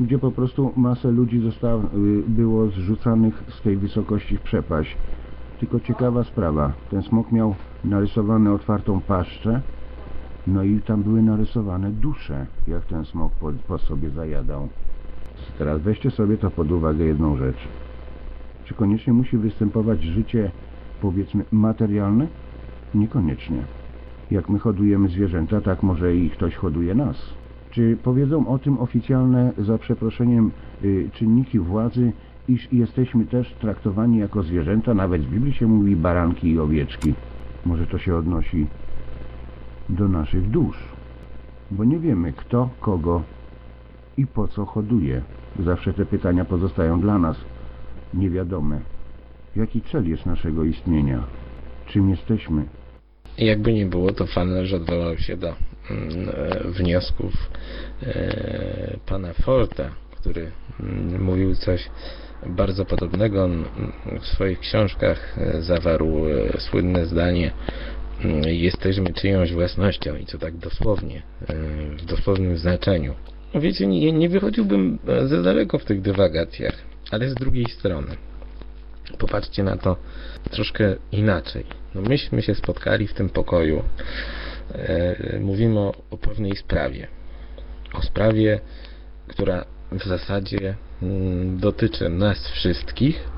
gdzie po prostu masę ludzi zostało, było zrzucanych z tej wysokości w przepaść. Tylko ciekawa sprawa, ten smok miał narysowane otwartą paszczę, no i tam były narysowane dusze, jak ten smok po, po sobie zajadał. Teraz weźcie sobie to pod uwagę jedną rzecz. Czy koniecznie musi występować życie, powiedzmy, materialne? Niekoniecznie. Jak my hodujemy zwierzęta, tak może i ktoś hoduje nas. Czy powiedzą o tym oficjalne, za przeproszeniem, y, czynniki władzy, iż jesteśmy też traktowani jako zwierzęta? Nawet w Biblii się mówi baranki i owieczki. Może to się odnosi do naszych dusz. Bo nie wiemy, kto kogo i po co hoduje. Zawsze te pytania pozostają dla nas niewiadome. Jaki cel jest naszego istnienia? Czym jesteśmy? Jakby nie było, to Fanlerz odwołał się do mm, e, wniosków e, pana Forta, który mm, mówił coś bardzo podobnego. On mm, w swoich książkach e, zawarł słynne zdanie jesteśmy czyjąś własnością i co tak dosłownie, e, w dosłownym znaczeniu. Wiecie, nie, nie wychodziłbym e, za daleko w tych dywagacjach, ale z drugiej strony popatrzcie na to troszkę inaczej. No myśmy się spotkali w tym pokoju. E, mówimy o, o pewnej sprawie. O sprawie, która w zasadzie mm, dotyczy nas wszystkich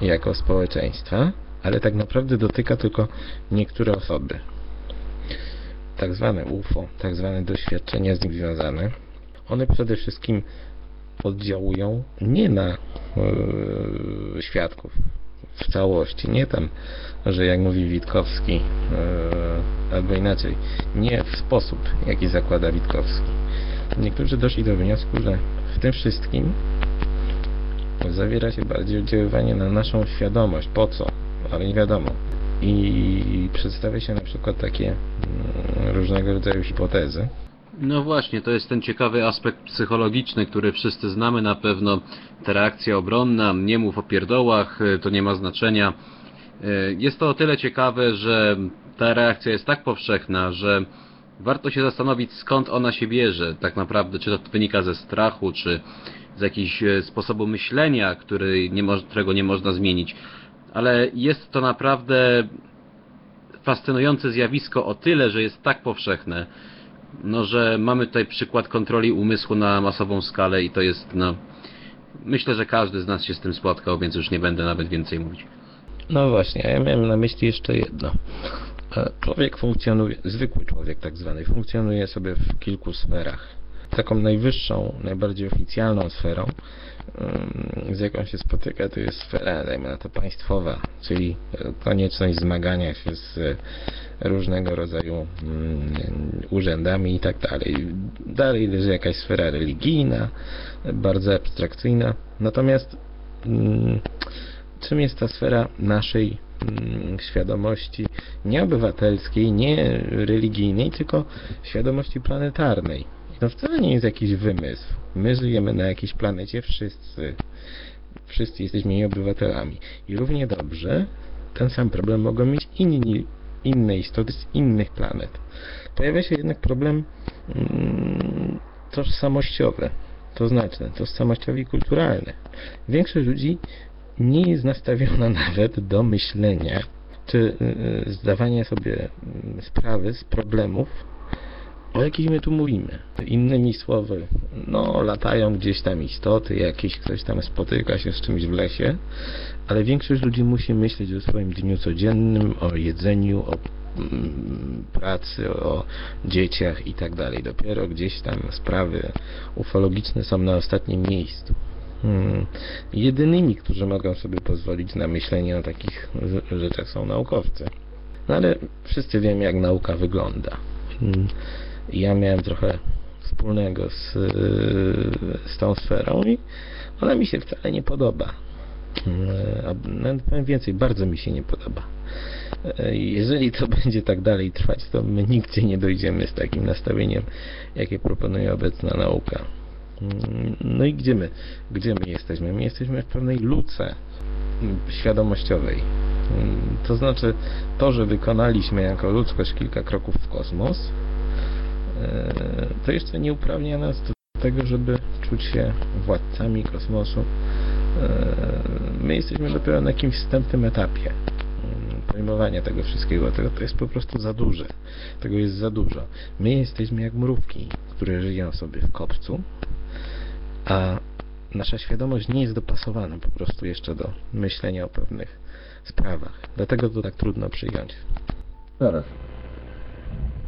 jako społeczeństwa, ale tak naprawdę dotyka tylko niektóre osoby. Tak zwane UFO, tak zwane doświadczenia z nim związane, one przede wszystkim oddziałują nie na e, świadków w całości, nie tam, że jak mówi Witkowski, e, albo inaczej, nie w sposób, jaki zakłada Witkowski. Niektórzy doszli do wniosku, że w tym wszystkim zawiera się bardziej oddziaływanie na naszą świadomość. Po co? Ale nie wiadomo. I przedstawia się na przykład takie mm, różnego rodzaju hipotezy. No właśnie, to jest ten ciekawy aspekt psychologiczny, który wszyscy znamy na pewno. Ta reakcja obronna, nie mów o pierdołach, y, to nie ma znaczenia. Y, Jest to o tyle ciekawe, że ta reakcja jest tak powszechna, że warto się zastanowić skąd ona się bierze. Tak naprawdę, czy to wynika ze strachu, czy z jakiegoś e, sposobu myślenia, który nie którego nie można zmienić. Ale jest to naprawdę fascynujące zjawisko o tyle, że jest tak powszechne, no, że mamy tutaj przykład kontroli umysłu na masową skalę i to jest, no, myślę, że każdy z nas się z tym spotkał, więc już nie będę nawet więcej mówić. No właśnie, ja miałem na myśli jeszcze jedno. E, Człowiek funkcjonuje, zwykły człowiek tak zwany, funkcjonuje sobie w kilku sferach. Taką najwyższą, najbardziej oficjalną sferą, z jaką się spotyka, to jest sfera, dajmy na to państwowa, czyli konieczność zmagania się z e, różnego rodzaju mm, urzędami i tak dalej. Dalej leży jakaś sfera religijna, bardzo abstrakcyjna. Natomiast mm, czym jest ta sfera naszej mm, świadomości nie obywatelskiej, nie religijnej, tylko świadomości planetarnej. To wcale nie jest jakiś wymysł. My żyjemy na jakiejś planecie, wszyscy. Wszyscy jesteśmy jej obywatelami. I równie dobrze ten sam problem mogą mieć inni, inne istoty z innych planet. Pojawia się jednak problem mm, tożsamościowy. To znaczy tożsamościowy i kulturalny. Większość ludzi nie jest nastawiona nawet do myślenia czy y, y, zdawania sobie y, sprawy z problemów, o jakich my tu mówimy. Innymi słowy, no latają gdzieś tam istoty, jakieś ktoś tam spotyka się z czymś w lesie, ale większość ludzi musi myśleć o swoim dniu codziennym, o jedzeniu, o mm, pracy, o dzieciach i tak dalej. Dopiero gdzieś tam sprawy ufologiczne są na ostatnim miejscu. Hmm. Jedynymi, którzy mogą sobie pozwolić na myślenie o takich rzeczach są naukowcy. No ale wszyscy wiemy, jak nauka wygląda. Hmm. Ja miałem trochę wspólnego z, z tą sferą i ona mi się wcale nie podoba. A nawet powiem więcej, bardzo mi się nie podoba. E, Jeżeli to będzie tak dalej trwać, to my nigdzie nie dojdziemy z takim nastawieniem, jakie proponuje obecna nauka. Mm, No i gdzie my? Gdzie my jesteśmy? My jesteśmy w pewnej luce mm, świadomościowej. To znaczy, to, że wykonaliśmy jako ludzkość kilka kroków w kosmos, e, to jeszcze nie uprawnia nas do tego, żeby czuć się władcami kosmosu. E, My jesteśmy dopiero na jakimś wstępnym etapie mm, pojmowania tego wszystkiego. Tego to jest po prostu za duże. Tego jest za dużo. My jesteśmy jak mrówki, które żyją sobie w kopcu, a nasza świadomość nie jest dopasowana po prostu jeszcze do myślenia o pewnych sprawach. Dlatego to tak trudno przyjąć. Zaraz.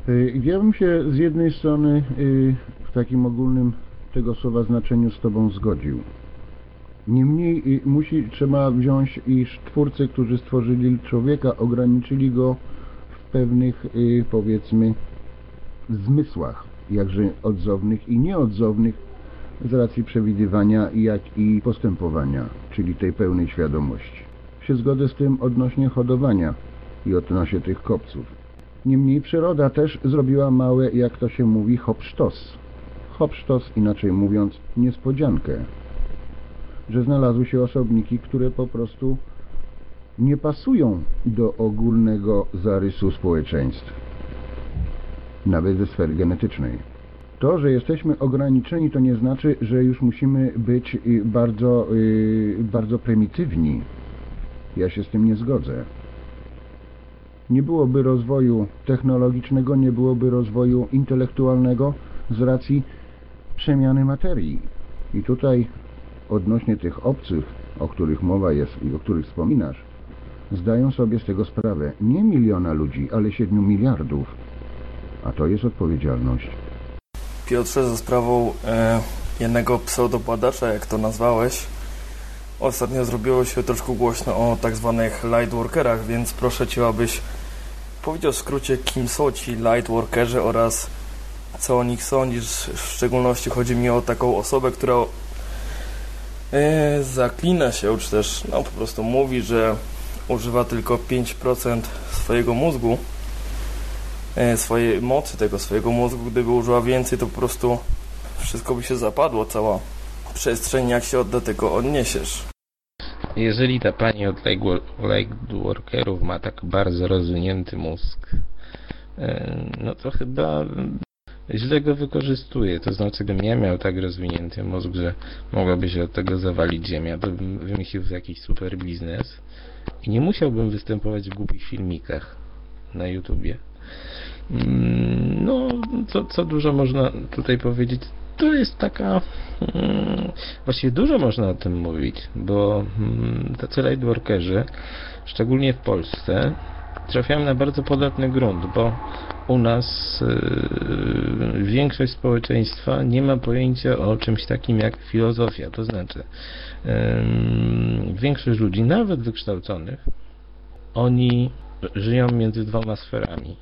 Y, Ja bym się z jednej strony y, w takim ogólnym tego słowa znaczeniu z Tobą zgodził. Niemniej y, musi, trzeba wziąć, iż twórcy, którzy stworzyli człowieka, ograniczyli go w pewnych, powiedzmy, zmysłach, jakże odzownych i nieodzownych z racji przewidywania, jak i postępowania, czyli tej pełnej świadomości. Się z tym odnośnie hodowania i odnośnie tych kopców. Niemniej przyroda też zrobiła małe, jak to się mówi, hopsztos. Hopsztos, inaczej mówiąc, niespodziankę. Że znalazły się osobniki, które po prostu nie pasują do ogólnego zarysu społeczeństw. Nawet ze sfery genetycznej. To, że jesteśmy ograniczeni, to nie znaczy, że już musimy być y, bardzo, y, bardzo prymitywni. Ja się z tym nie zgodzę. Nie byłoby rozwoju technologicznego, nie byłoby rozwoju intelektualnego z racji przemiany materii. I tutaj odnośnie tych obcych, o których mowa jest i o których wspominasz, zdają sobie z tego sprawę nie miliona ludzi, ale siedmiu miliardów. A to jest odpowiedzialność. Piotrze, za sprawą e, jednego pseudobadacza, jak to nazwałeś, ostatnio zrobiło się troszkę głośno o tak zwanych lightworkerach, więc proszę Cię, abyś powiedział w skrócie, kim są ci lightworkerzy oraz co o nich sądzisz. W szczególności chodzi mi o taką osobę, która e, zaklina się, czy też no, po prostu mówi, że używa tylko 5% swojego mózgu, e, swojej mocy tego swojego mózgu. Gdyby użyła więcej, to po prostu wszystko by się zapadło, cała przestrzeń, jak się do tego odniesiesz. Jeżeli ta pani od Lightworkerów ma tak bardzo rozwinięty mózg, e, no to chyba źle go wykorzystuje. To znaczy, gdybym ja miał tak rozwinięty mózg, że mogłaby się od tego zawalić ziemia, to bym wymyślił jakiś super biznes i nie musiałbym występować w głupich filmikach na YouTubie. Mm, no, co, co dużo można tutaj powiedzieć, to jest taka... Hmm, właściwie dużo można o tym mówić, bo hmm, tacy lightworkerzy, szczególnie w Polsce, trafiają na bardzo podatny grunt, bo u nas yy, większość społeczeństwa nie ma pojęcia o czymś takim jak filozofia. To znaczy, yy, większość ludzi, nawet wykształconych, oni żyją między dwoma sferami.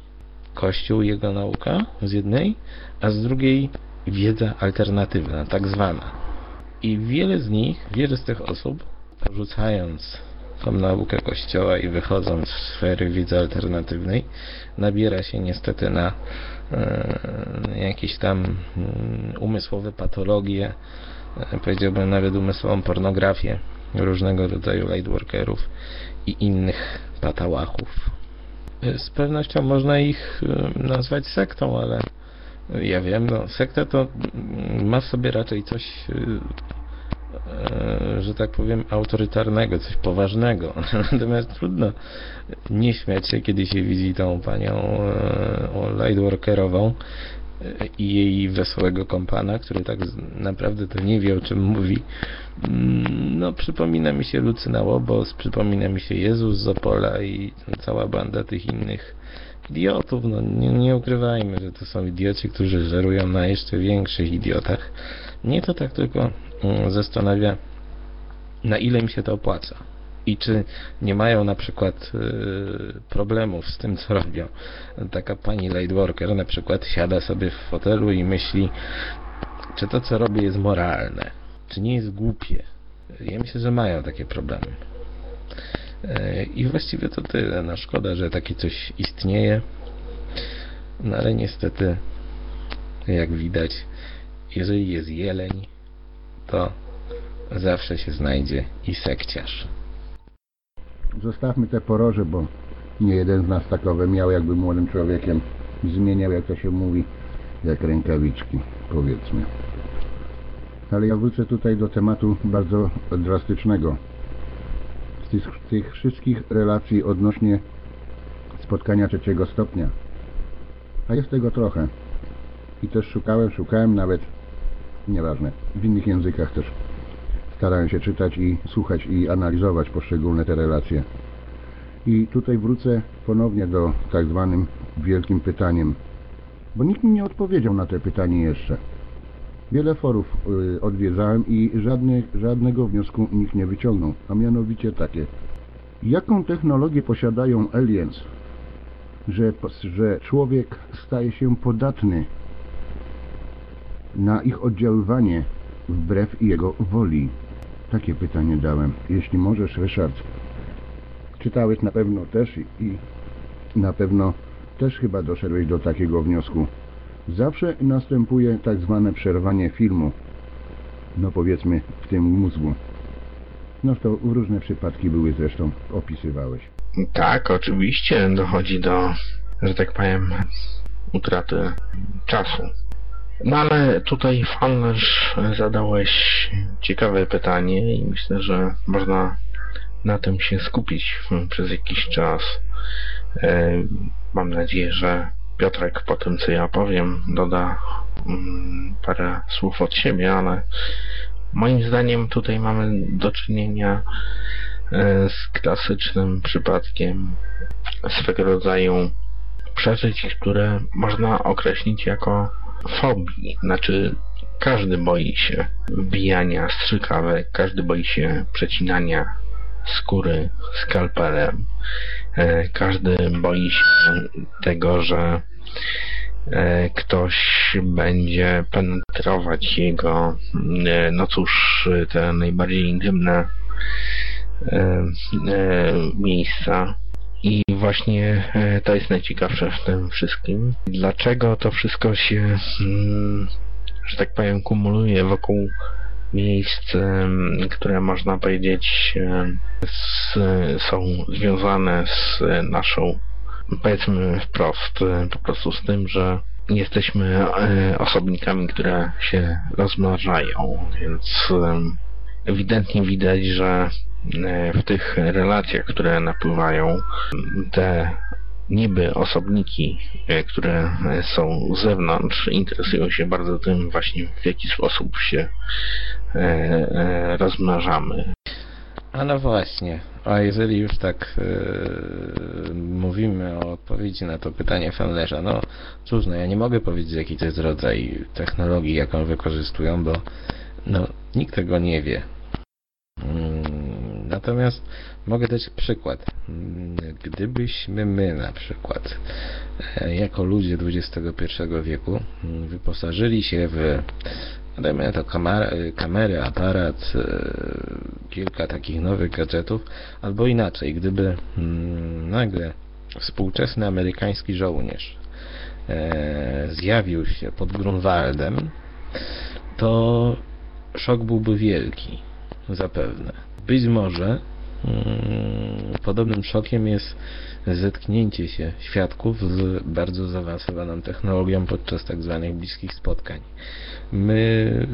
Kościół i jego nauka z jednej, a z drugiej wiedza alternatywna, tak zwana. I wiele z nich, wiele z tych osób, porzucając tą naukę Kościoła i wychodząc w sfery wiedzy alternatywnej, nabiera się niestety na e, jakieś tam mm, umysłowe patologie, e, powiedziałbym nawet umysłową pornografię różnego rodzaju lightworkerów i innych patałachów. E, z pewnością można ich nazwać sektą, ale ja wiem, no, sekta to ma w sobie raczej coś E, że tak powiem, autorytarnego, coś poważnego. Natomiast trudno nie śmiać się, kiedy się widzi tą panią e, lightworkerową i jej wesołego kompana, który tak naprawdę to nie wie o czym mówi. Mm, no, przypomina mi się Lucyna Łobos, przypomina mi się Jezus z Opola i cała banda tych innych idiotów. No, nie, nie ukrywajmy, że to są idioci, którzy żerują na jeszcze większych idiotach. Nie to tak tylko Mm, zastanawia, na ile mi się to opłaca. I czy nie mają na przykład y, problemów z tym, co robią. Taka pani Lightworker na przykład siada sobie w fotelu i myśli, czy to, co robię, jest moralne, czy nie jest głupie. Ja myślę, że mają takie problemy. I właściwie to tyle. No szkoda, że takie coś istnieje. No ale niestety, jak widać, jeżeli jest jeleń, to zawsze się znajdzie i sekciarz. Zostawmy te poroże, bo nie jeden z nas takowe miał, jakby młodym człowiekiem zmieniał, jak to się mówi, jak rękawiczki, powiedzmy. Ale ja wrócę tutaj do tematu bardzo drastycznego. Tych wszystkich relacji odnośnie spotkania trzeciego stopnia. A jest tego trochę. I też szukałem, szukałem nawet nieważne. W innych językach też starałem się czytać i słuchać i analizować poszczególne te relacje. I tutaj wrócę ponownie do tak zwanym wielkim pytaniem, bo nikt mi nie odpowiedział na to pytanie jeszcze. Wiele forów y, odwiedzałem i żadne, żadnego wniosku nikt nie wyciągnął, a mianowicie takie. Jaką technologię posiadają aliens, że, że człowiek staje się podatny na ich oddziaływanie wbrew jego woli? Takie pytanie dałem. Jeśli możesz, Ryszard, czytałeś na pewno też i na pewno też chyba doszedłeś do takiego wniosku. Zawsze następuje tak zwane przerwanie filmu, no powiedzmy w tym mózgu. No to różne przypadki były zresztą, opisywałeś. Tak, oczywiście dochodzi do, że tak powiem, utraty czasu. No ale tutaj Fallerz zadałeś ciekawe pytanie i myślę, że można na tym się skupić przez jakiś czas. E, mam nadzieję, że Piotrek po tym, co ja powiem, doda mm, parę słów od siebie, ale moim zdaniem tutaj mamy do czynienia e, z klasycznym przypadkiem swego rodzaju przeżyć, które można określić jako fobii, znaczy każdy boi się wbijania strzykawek, każdy boi się przecinania skóry skalpelem, każdy boi się tego, że e, ktoś będzie penetrować jego, e, no cóż, e, te najbardziej intymne e, e, miejsca. I właśnie e, to jest najciekawsze w tym wszystkim. Dlaczego to wszystko się, mm, że tak powiem, kumuluje wokół miejsc, które można powiedzieć z, są związane z naszą, powiedzmy wprost, e, po prostu z tym, że jesteśmy e, osobnikami, które się rozmnażają, więc ewidentnie widać, że e, w tych relacjach, które napływają, te niby osobniki, które są z zewnątrz, interesują się bardzo tym właśnie, w jaki sposób się rozmnażamy. A no właśnie, a jeżeli już tak e, mówimy o odpowiedzi na to pytanie Fenlerza, no cóż, no ja nie mogę powiedzieć jaki to jest rodzaj technologii, jaką wykorzystują, bo no nikt tego nie wie. Mm, Natomiast mogę dać przykład. Mm, Gdybyśmy my na przykład e, jako ludzie XXI wieku mm, wyposażyli się w dajmy to kamery, kamery aparat, e, kilka takich nowych gadżetów, albo inaczej, gdyby mm, nagle współczesny amerykański żołnierz e, zjawił się pod Grunwaldem, to szok byłby wielki, zapewne. Być może podobnym szokiem jest zetknięcie się świadków z bardzo zaawansowaną technologią podczas tak zwanych bliskich spotkań. My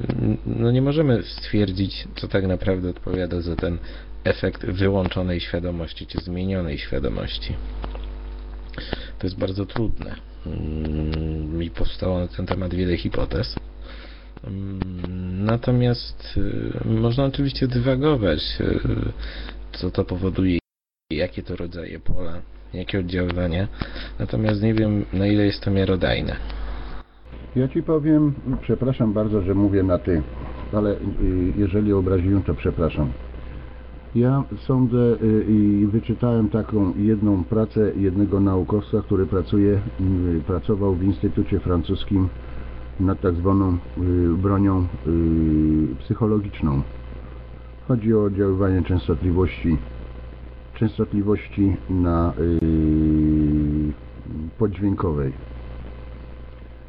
no nie możemy stwierdzić, co tak naprawdę odpowiada za ten efekt wyłączonej świadomości, czy zmienionej świadomości. To jest bardzo trudne. Mm, Mi powstało na ten temat wiele hipotez. Mm, Natomiast y, można oczywiście dywagować, y, co to powoduje, jakie to rodzaje pola, jakie oddziaływania. Natomiast nie wiem, na ile jest to miarodajne. Ja ci powiem, przepraszam bardzo, że mówię na ty, ale y, jeżeli obraziłem, to przepraszam. Ja sądzę y, i wyczytałem taką jedną pracę jednego naukowca, który pracuje, y, pracował w Instytucie Francuskim nad tak zwaną bronią psychologiczną. Chodzi o oddziaływanie częstotliwości częstotliwości na y, podźwiękowej.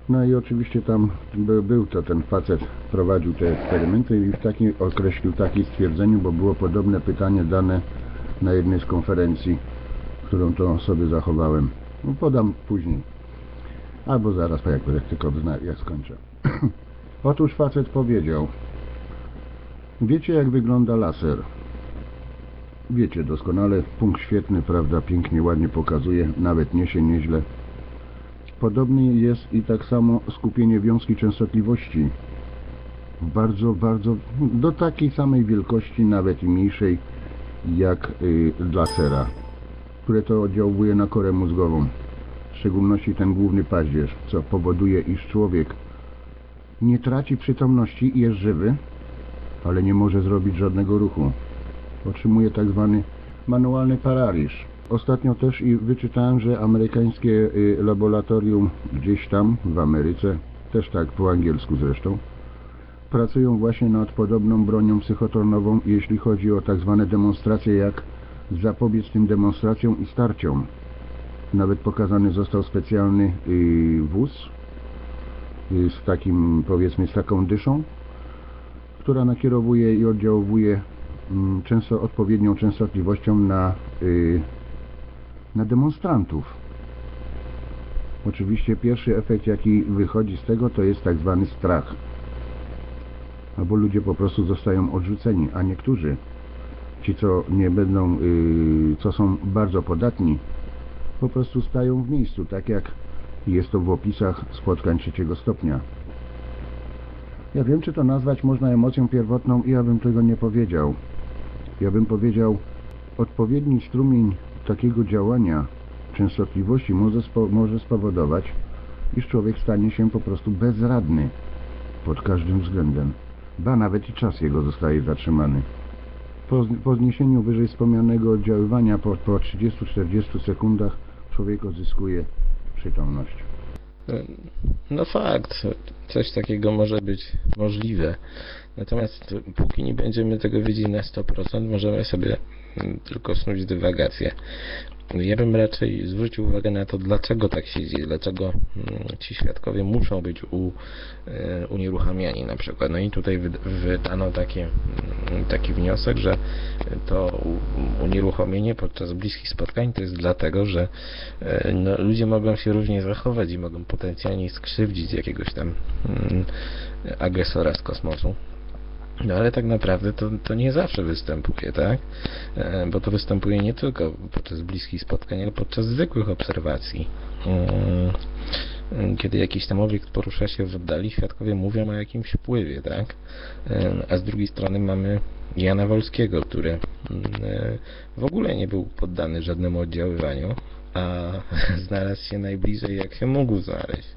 No i oczywiście tam by, był to ten facet, prowadził te eksperymenty i w takim określił takie stwierdzeniu, bo było podobne pytanie dane na jednej z konferencji, którą to sobie zachowałem. No, podam później. Albo zaraz, jak, jak tylko jak skończę. Otóż facet powiedział, wiecie jak wygląda laser? Wiecie doskonale, punkt świetny, prawda, pięknie, ładnie pokazuje, nawet niesie nieźle. Podobnie jest i tak samo skupienie wiązki częstotliwości. Bardzo, bardzo, do takiej samej wielkości, nawet i mniejszej, jak y, lasera, które to oddziałuje na korę mózgową. W szczególności ten główny paździerz, co powoduje, iż człowiek nie traci przytomności i jest żywy, ale nie może zrobić żadnego ruchu. Otrzymuje tak zwany manualny paraliż. Ostatnio też i wyczytałem, że amerykańskie y, laboratorium gdzieś tam w Ameryce, też tak po angielsku zresztą, pracują właśnie nad podobną bronią psychotronową, jeśli chodzi o tak zwane demonstracje, jak zapobiec tym demonstracjom i starciom. Nawet pokazany został specjalny y, wóz y, z takim, powiedzmy, z taką dyszą, która nakierowuje i oddziałuje mm, często odpowiednią częstotliwością na, y, na demonstrantów. Oczywiście pierwszy efekt jaki wychodzi z tego to jest tak zwany strach. Albo ludzie po prostu zostają odrzuceni, a niektórzy, ci co nie będą, y, co są bardzo podatni, po prostu stają w miejscu, tak jak jest to w opisach spotkań trzeciego stopnia. Ja wiem, czy to nazwać można emocją pierwotną i ja bym tego nie powiedział. Ja bym powiedział, odpowiedni strumień takiego działania częstotliwości może, spo, może spowodować, iż człowiek stanie się po prostu bezradny pod każdym względem. Ba, nawet i czas jego zostaje zatrzymany. Po, po zniesieniu wyżej wspomnianego oddziaływania po, po 30-40 sekundach człowiek odzyskuje przytomność. No fakt. Coś takiego może być możliwe. Natomiast póki nie będziemy tego wiedzieć na 100%, możemy sobie mm, tylko snuć dywagacje. Ja bym raczej zwrócił uwagę na to, dlaczego tak się dzieje, dlaczego mm, ci świadkowie muszą być u, e, unieruchamiani na przykład. No i tutaj wyd- wydano takie, mm, taki wniosek, że to unieruchomienie podczas bliskich spotkań to jest dlatego, że e, no, ludzie mogą się różnie zachować i mogą potencjalnie skrzywdzić jakiegoś tam agresora z kosmosu. No ale tak naprawdę to, to nie zawsze występuje, tak? E, Bo to występuje nie tylko podczas bliskich spotkań, ale podczas zwykłych obserwacji. Mm, Kiedy jakiś tam obiekt porusza się w oddali, świadkowie mówią o jakimś wpływie, tak? E, A z drugiej strony mamy Jana Wolskiego, który mm, e, w ogóle nie był poddany żadnemu oddziaływaniu, a znalazł się najbliżej jak się mógł znaleźć.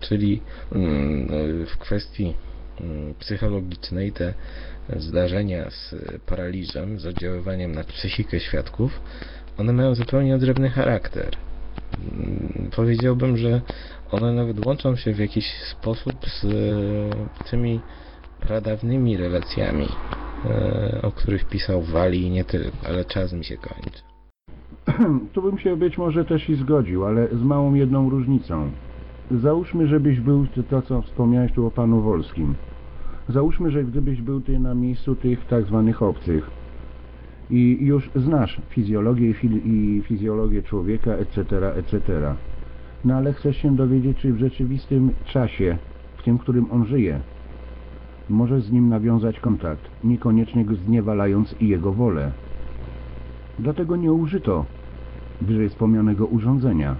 Czyli mm, w kwestii mm, psychologicznej te zdarzenia z paraliżem, z oddziaływaniem na psychikę świadków, one mają zupełnie odrębny charakter. Mm, Powiedziałbym, że one nawet łączą się w jakiś sposób z e, tymi pradawnymi relacjami, e, o których pisał Wali i nie tylko, ale czas mi się kończy. Tu bym się być może też i zgodził, ale z małą jedną różnicą. Załóżmy, żebyś był to, co wspomniałeś tu o panu Wolskim. Załóżmy, że gdybyś był ty na miejscu tych tak zwanych obcych i już znasz fizjologię i fizjologię człowieka, etc., etc. No ale chcesz się dowiedzieć, czy w rzeczywistym czasie, w tym, w którym on żyje, możesz z nim nawiązać kontakt, niekoniecznie go zniewalając i jego wolę. Dlatego nie użyto wyżej wspomnianego urządzenia.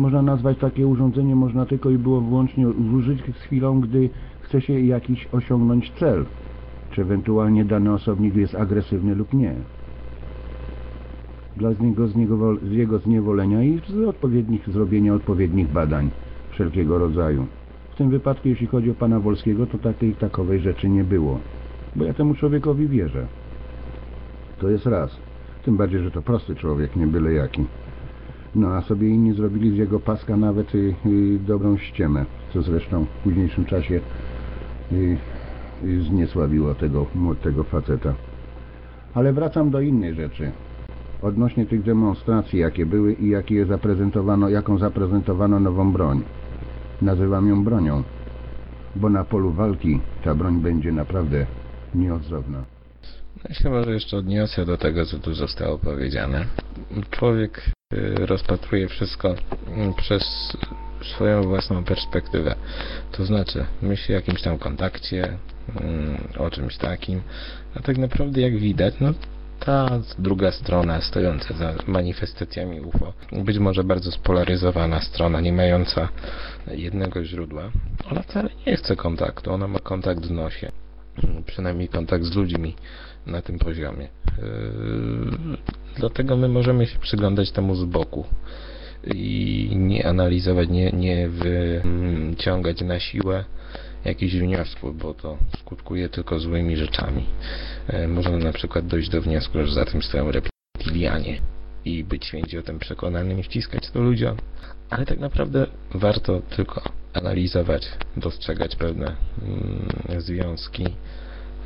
Można nazwać takie urządzenie, można tylko i było wyłącznie użyć z chwilą, gdy chce się jakiś osiągnąć cel, czy ewentualnie dany osobnik jest agresywny lub nie. Dla z niego, z, niego, z jego zniewolenia i z odpowiednich, zrobienia odpowiednich badań wszelkiego rodzaju. W tym wypadku, jeśli chodzi o pana Wolskiego, to takiej takowej rzeczy nie było. Bo ja temu człowiekowi wierzę. To jest raz. Tym bardziej, że to prosty człowiek, nie byle jaki. No a sobie inni zrobili z jego paska nawet y, y, dobrą ściemę, co zresztą w późniejszym czasie y, y, zniesławiło tego, tego faceta. Ale wracam do innej rzeczy. Odnośnie tych demonstracji, jakie były i jakie zaprezentowano, jaką zaprezentowano nową broń. Nazywam ją bronią, bo na polu walki ta broń będzie naprawdę nieodzowna. Się może jeszcze odniosę do tego, co tu zostało powiedziane. Człowiek y, rozpatruje wszystko mm, przez swoją własną perspektywę. To znaczy, myśli o jakimś tam kontakcie, mm, o czymś takim, a tak naprawdę jak widać, no ta druga strona stojąca za manifestacjami UFO, być może bardzo spolaryzowana strona, nie mająca jednego źródła, ona wcale nie chce kontaktu, ona ma kontakt w nosie, przynajmniej kontakt z ludźmi na tym poziomie. Yy, Dlatego my możemy się przyglądać temu z boku i nie analizować, nie, nie wyciągać na siłę jakichś wniosków, bo to skutkuje tylko złymi rzeczami. E, Można na przykład dojść do wniosku, że za tym stoją reptilianie i być święci o tym przekonanym i wciskać to ludziom. Ale tak naprawdę warto tylko analizować, dostrzegać pewne mm, związki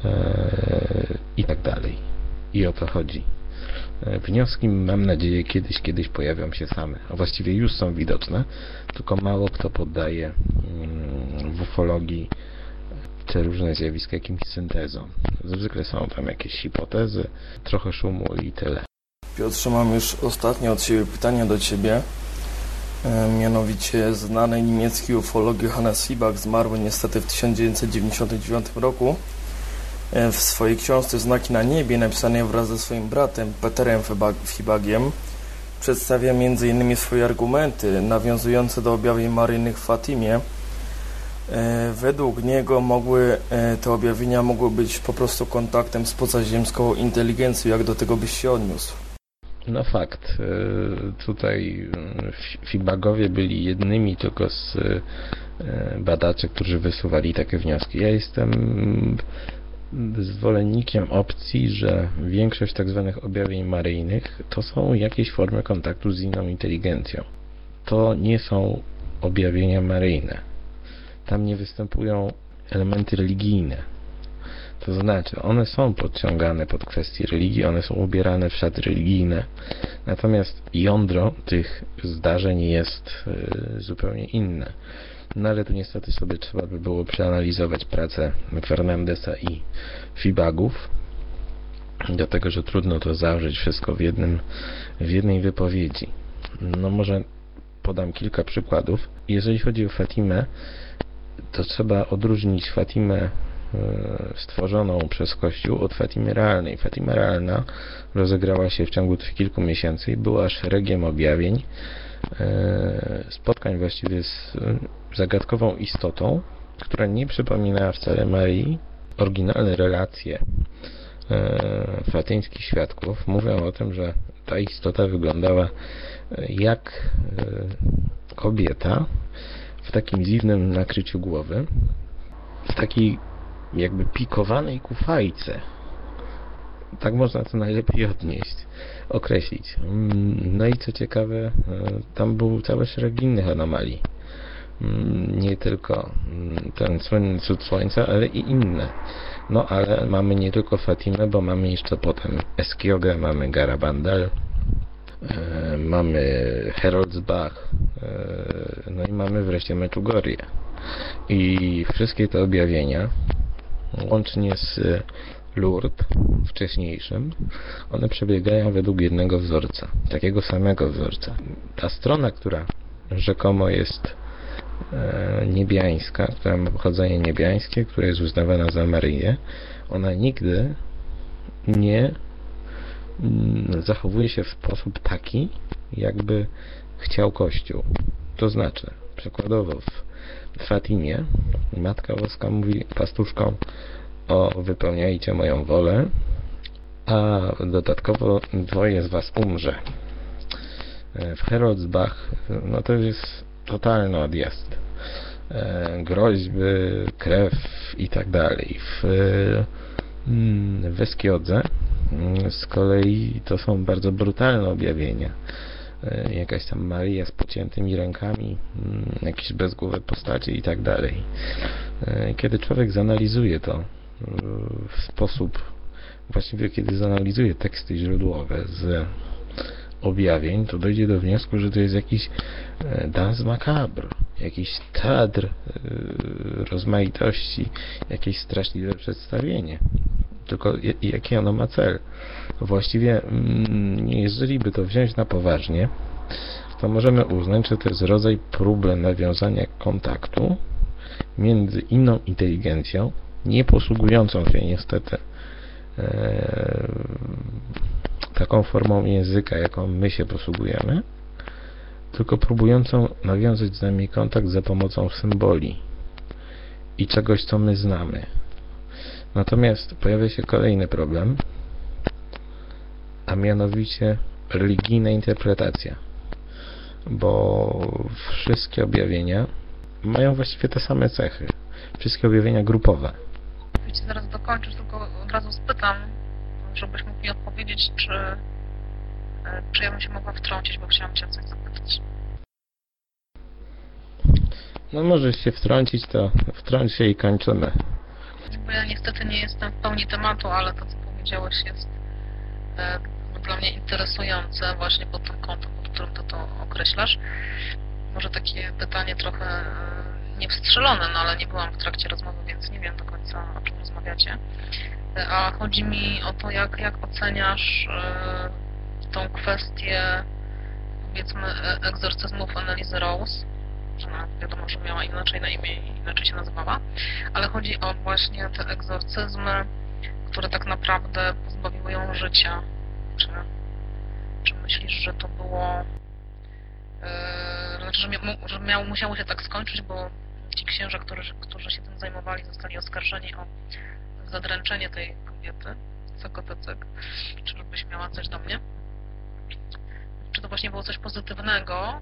e, i tak dalej. I o to chodzi. E, Wnioski, mam nadzieję, kiedyś, kiedyś pojawią się same. A właściwie już są widoczne, tylko mało kto poddaje mm, w ufologii te różne zjawiska jakimś syntezom. Zwykle są tam jakieś hipotezy, trochę szumu i tyle. Piotrze, mam już ostatnie od siebie pytanie do Ciebie. E, Mianowicie znany niemiecki ufolog Johannes Sibach zmarł niestety w 1999 roku. E, W swojej książce Znaki na niebie, napisanej wraz ze swoim bratem Peterem Fibag- Fibagiem, przedstawia m.in. swoje argumenty nawiązujące do objawień maryjnych w Fatimie. E, Według niego mogły te objawienia mogły być po prostu kontaktem z pozaziemską inteligencją. Jak do tego byś się odniósł? No fakt. y, Tutaj Fi- Fibagowie byli jednymi tylko z y, badaczy, którzy wysuwali takie wnioski. Ja jestem zwolennikiem opcji, że większość tak zwanych objawień maryjnych to są jakieś formy kontaktu z inną inteligencją. To nie są objawienia maryjne. tam nie występują elementy religijne. To znaczy, one są podciągane pod kwestie religii, one są ubierane w szaty religijne, natomiast jądro tych zdarzeń jest y, zupełnie inne. No ale tu niestety sobie trzeba by było przeanalizować pracę Fernandesa i Fibagów, dlatego że trudno to zawrzeć wszystko w, jednym, w jednej wypowiedzi. No może podam kilka przykładów. Jeżeli chodzi o Fatimę, to trzeba odróżnić Fatimę e, stworzoną przez Kościół od Fatimy realnej. Fatima realna rozegrała się w ciągu tych kilku miesięcy i była szeregiem objawień, e, spotkań właściwie z e, zagadkową istotą, która nie przypominała wcale Marii. Oryginalne relacje fatyńskich świadków mówią o tym, że ta istota wyglądała jak kobieta w takim dziwnym nakryciu głowy, w takiej jakby pikowanej kufajce. Tak można to najlepiej odnieść, określić. Mm, no i co ciekawe, e, tam był cały szereg innych anomalii. Mm, nie tylko mm, ten słynny cud słońca, ale i inne. No ale mamy nie tylko Fatimę, bo mamy jeszcze potem Eskiogę, mamy Garabandal, E, mamy Heroldsbach, e, no i mamy wreszcie Meczugorię. I wszystkie te objawienia, łącznie z Lourdes wcześniejszym, one przebiegają według jednego wzorca, takiego samego wzorca. Ta strona, która rzekomo jest e, niebiańska, która ma pochodzenie niebiańskie, która jest uznawana za Maryję, ona nigdy nie Mm, zachowuje się w sposób taki, jakby chciał Kościół. To znaczy, przykładowo w Fatimie Matka Boska mówi pastuszkom o wypełniajcie moją wolę, a dodatkowo dwoje z was umrze. W Heroldsbach no to jest totalny odjazd. E, groźby, krew i tak dalej. W, mm, w Eskiodze Mm, z kolei to są bardzo brutalne objawienia. E, jakaś tam Maria z pociętymi rękami, mm, jakieś bezgłowe postacie i tak dalej. E, kiedy człowiek zanalizuje to e, w sposób, właściwie kiedy zanalizuje teksty źródłowe z objawień, to dojdzie do wniosku, że to jest jakiś dans macabre, jakiś teatr rozmaitości, jakieś straszliwe przedstawienie. Tylko jaki ono ma cel? Właściwie, mm, jeżeli by to wziąć na poważnie, to możemy uznać, że to jest rodzaj próby nawiązania kontaktu między inną inteligencją, nie posługującą się niestety e, taką formą języka, jaką my się posługujemy, tylko próbującą nawiązać z nami kontakt za pomocą symboli i czegoś, co my znamy. Natomiast pojawia się kolejny problem, a mianowicie religijna interpretacja, bo wszystkie objawienia mają właściwie te same cechy. Wszystkie objawienia grupowe. Oczywiście zaraz dokończysz, tylko od razu spytam, żebyś mógł mi odpowiedzieć, czy, e, czy ja bym się mogła wtrącić, bo chciałam Cię coś zapytać. No możesz się wtrącić, to wtrąć się i kończymy bo ja niestety nie jestem w pełni tematu, ale to, co powiedziałeś jest dla mnie interesujące właśnie pod tym kątem, pod którym to to określasz. Może takie pytanie trochę e, niewstrzelone, no ale nie byłam w trakcie rozmowy, więc nie wiem do końca, o czym rozmawiacie. E, a chodzi mi o to, jak, jak oceniasz e, tą kwestię powiedzmy e, egzorcyzmów Annelizy Rose, ona wiadomo, że miała inaczej na imię i inaczej się nazywała, ale chodzi o właśnie te egzorcyzmy, które tak naprawdę pozbawiły ją życia. Czy, czy myślisz, że to było... Yy, znaczy, że, mia, że musiało się tak skończyć, bo ci księża, którzy, którzy się tym zajmowali, zostali oskarżeni o zadręczenie tej kobiety, cyk, czy żebyś miała coś do mnie? Czy to właśnie było coś pozytywnego,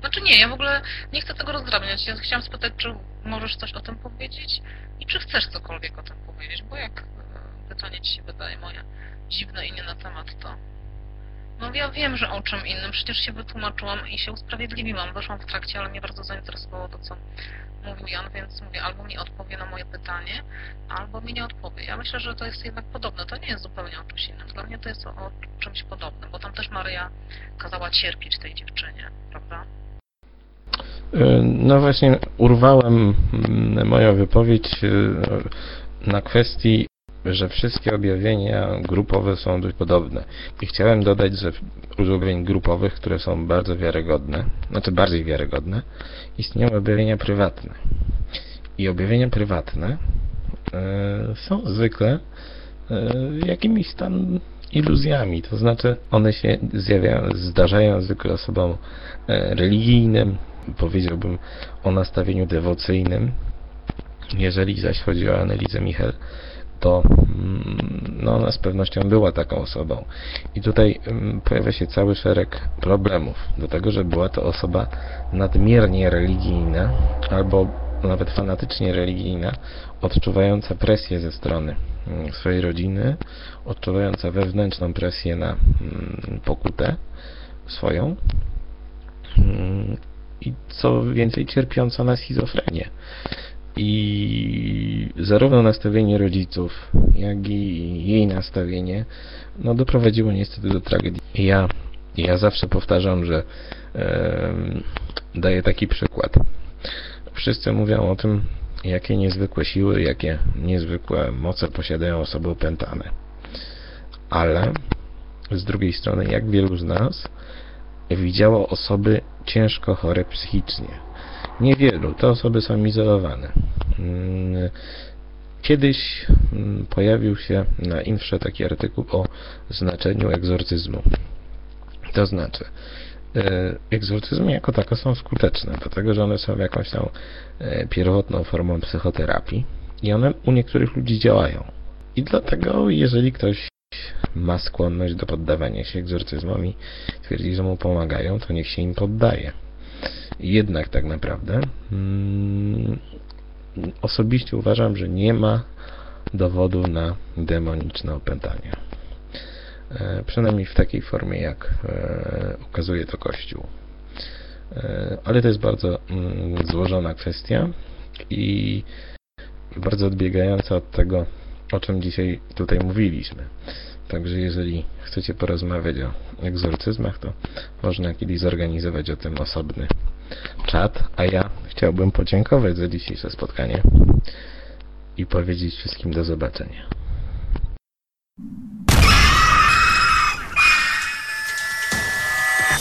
znaczy nie, ja w ogóle nie chcę tego rozdrabniać. Ja chciałam spytać, czy możesz coś o tym powiedzieć i czy chcesz cokolwiek o tym powiedzieć, bo jak pytanie Ci się wydaje moje dziwne i nie na temat, to, No ja wiem, że o czym innym. Przecież się wytłumaczyłam i się usprawiedliwiłam. Weszłam w trakcie, ale mnie bardzo zainteresowało to, co mówił Jan, więc mówię, albo mi odpowie na moje pytanie, albo mi nie odpowie. Ja myślę, że to jest jednak podobne. To nie jest zupełnie o czymś innym. Dla mnie to jest o, czymś podobnym, bo tam też Maryja kazała cierpieć tej dziewczynie, prawda? Y, No właśnie, urwałem mm, moją wypowiedź y, na kwestii, że wszystkie objawienia grupowe są dość podobne. I chciałem dodać, że objawień grupowych, które są bardzo wiarygodne, znaczy bardziej wiarygodne, istnieją objawienia prywatne. I objawienia prywatne y, są zwykle y, jakimiś tam iluzjami, to znaczy one się zjawiają, zdarzają zwykle osobom y, religijnym, powiedziałbym o nastawieniu dewocyjnym. Jeżeli zaś chodzi o analizę Michel, to mm, no, ona z pewnością była taką osobą. I tutaj mm, pojawia się cały szereg problemów, dlatego że była to osoba nadmiernie religijna, albo nawet fanatycznie religijna, odczuwająca presję ze strony mm, swojej rodziny, odczuwająca wewnętrzną presję na pokutę swoją i co więcej cierpiąca na schizofrenię. I zarówno nastawienie rodziców, jak i jej nastawienie, no doprowadziło niestety do tragedii. Ja, ja zawsze powtarzam, że em, daję taki przykład. Wszyscy mówią o tym, jakie niezwykłe siły, jakie niezwykłe moce posiadają osoby opętane. Ale z drugiej strony, jak wielu z nas widziało osoby ciężko chore psychicznie. Niewielu, te osoby są izolowane. Mm, Kiedyś mm, pojawił się na Infrze taki artykuł o znaczeniu egzorcyzmu. To znaczy, e, egzorcyzmy jako tako są skuteczne, dlatego że one są jakąś tam e, pierwotną formą psychoterapii i one u niektórych ludzi działają. I dlatego, jeżeli ktoś ma skłonność do poddawania się egzorcyzmom i twierdzi, że mu pomagają, to niech się im poddaje. Jednak tak naprawdę mm, osobiście uważam, że nie ma dowodu na demoniczne opętanie. E, przynajmniej w takiej formie, jak e, ukazuje to Kościół. E, ale to jest bardzo mm, złożona kwestia i bardzo odbiegająca od tego, o czym dzisiaj tutaj mówiliśmy. Także jeżeli chcecie porozmawiać o egzorcyzmach, to można kiedyś zorganizować o tym osobny czat, a ja chciałbym podziękować za dzisiejsze spotkanie i powiedzieć wszystkim do zobaczenia.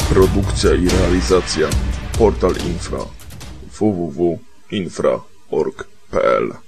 Produkcja i realizacja Portal Infra www.infra.org.pl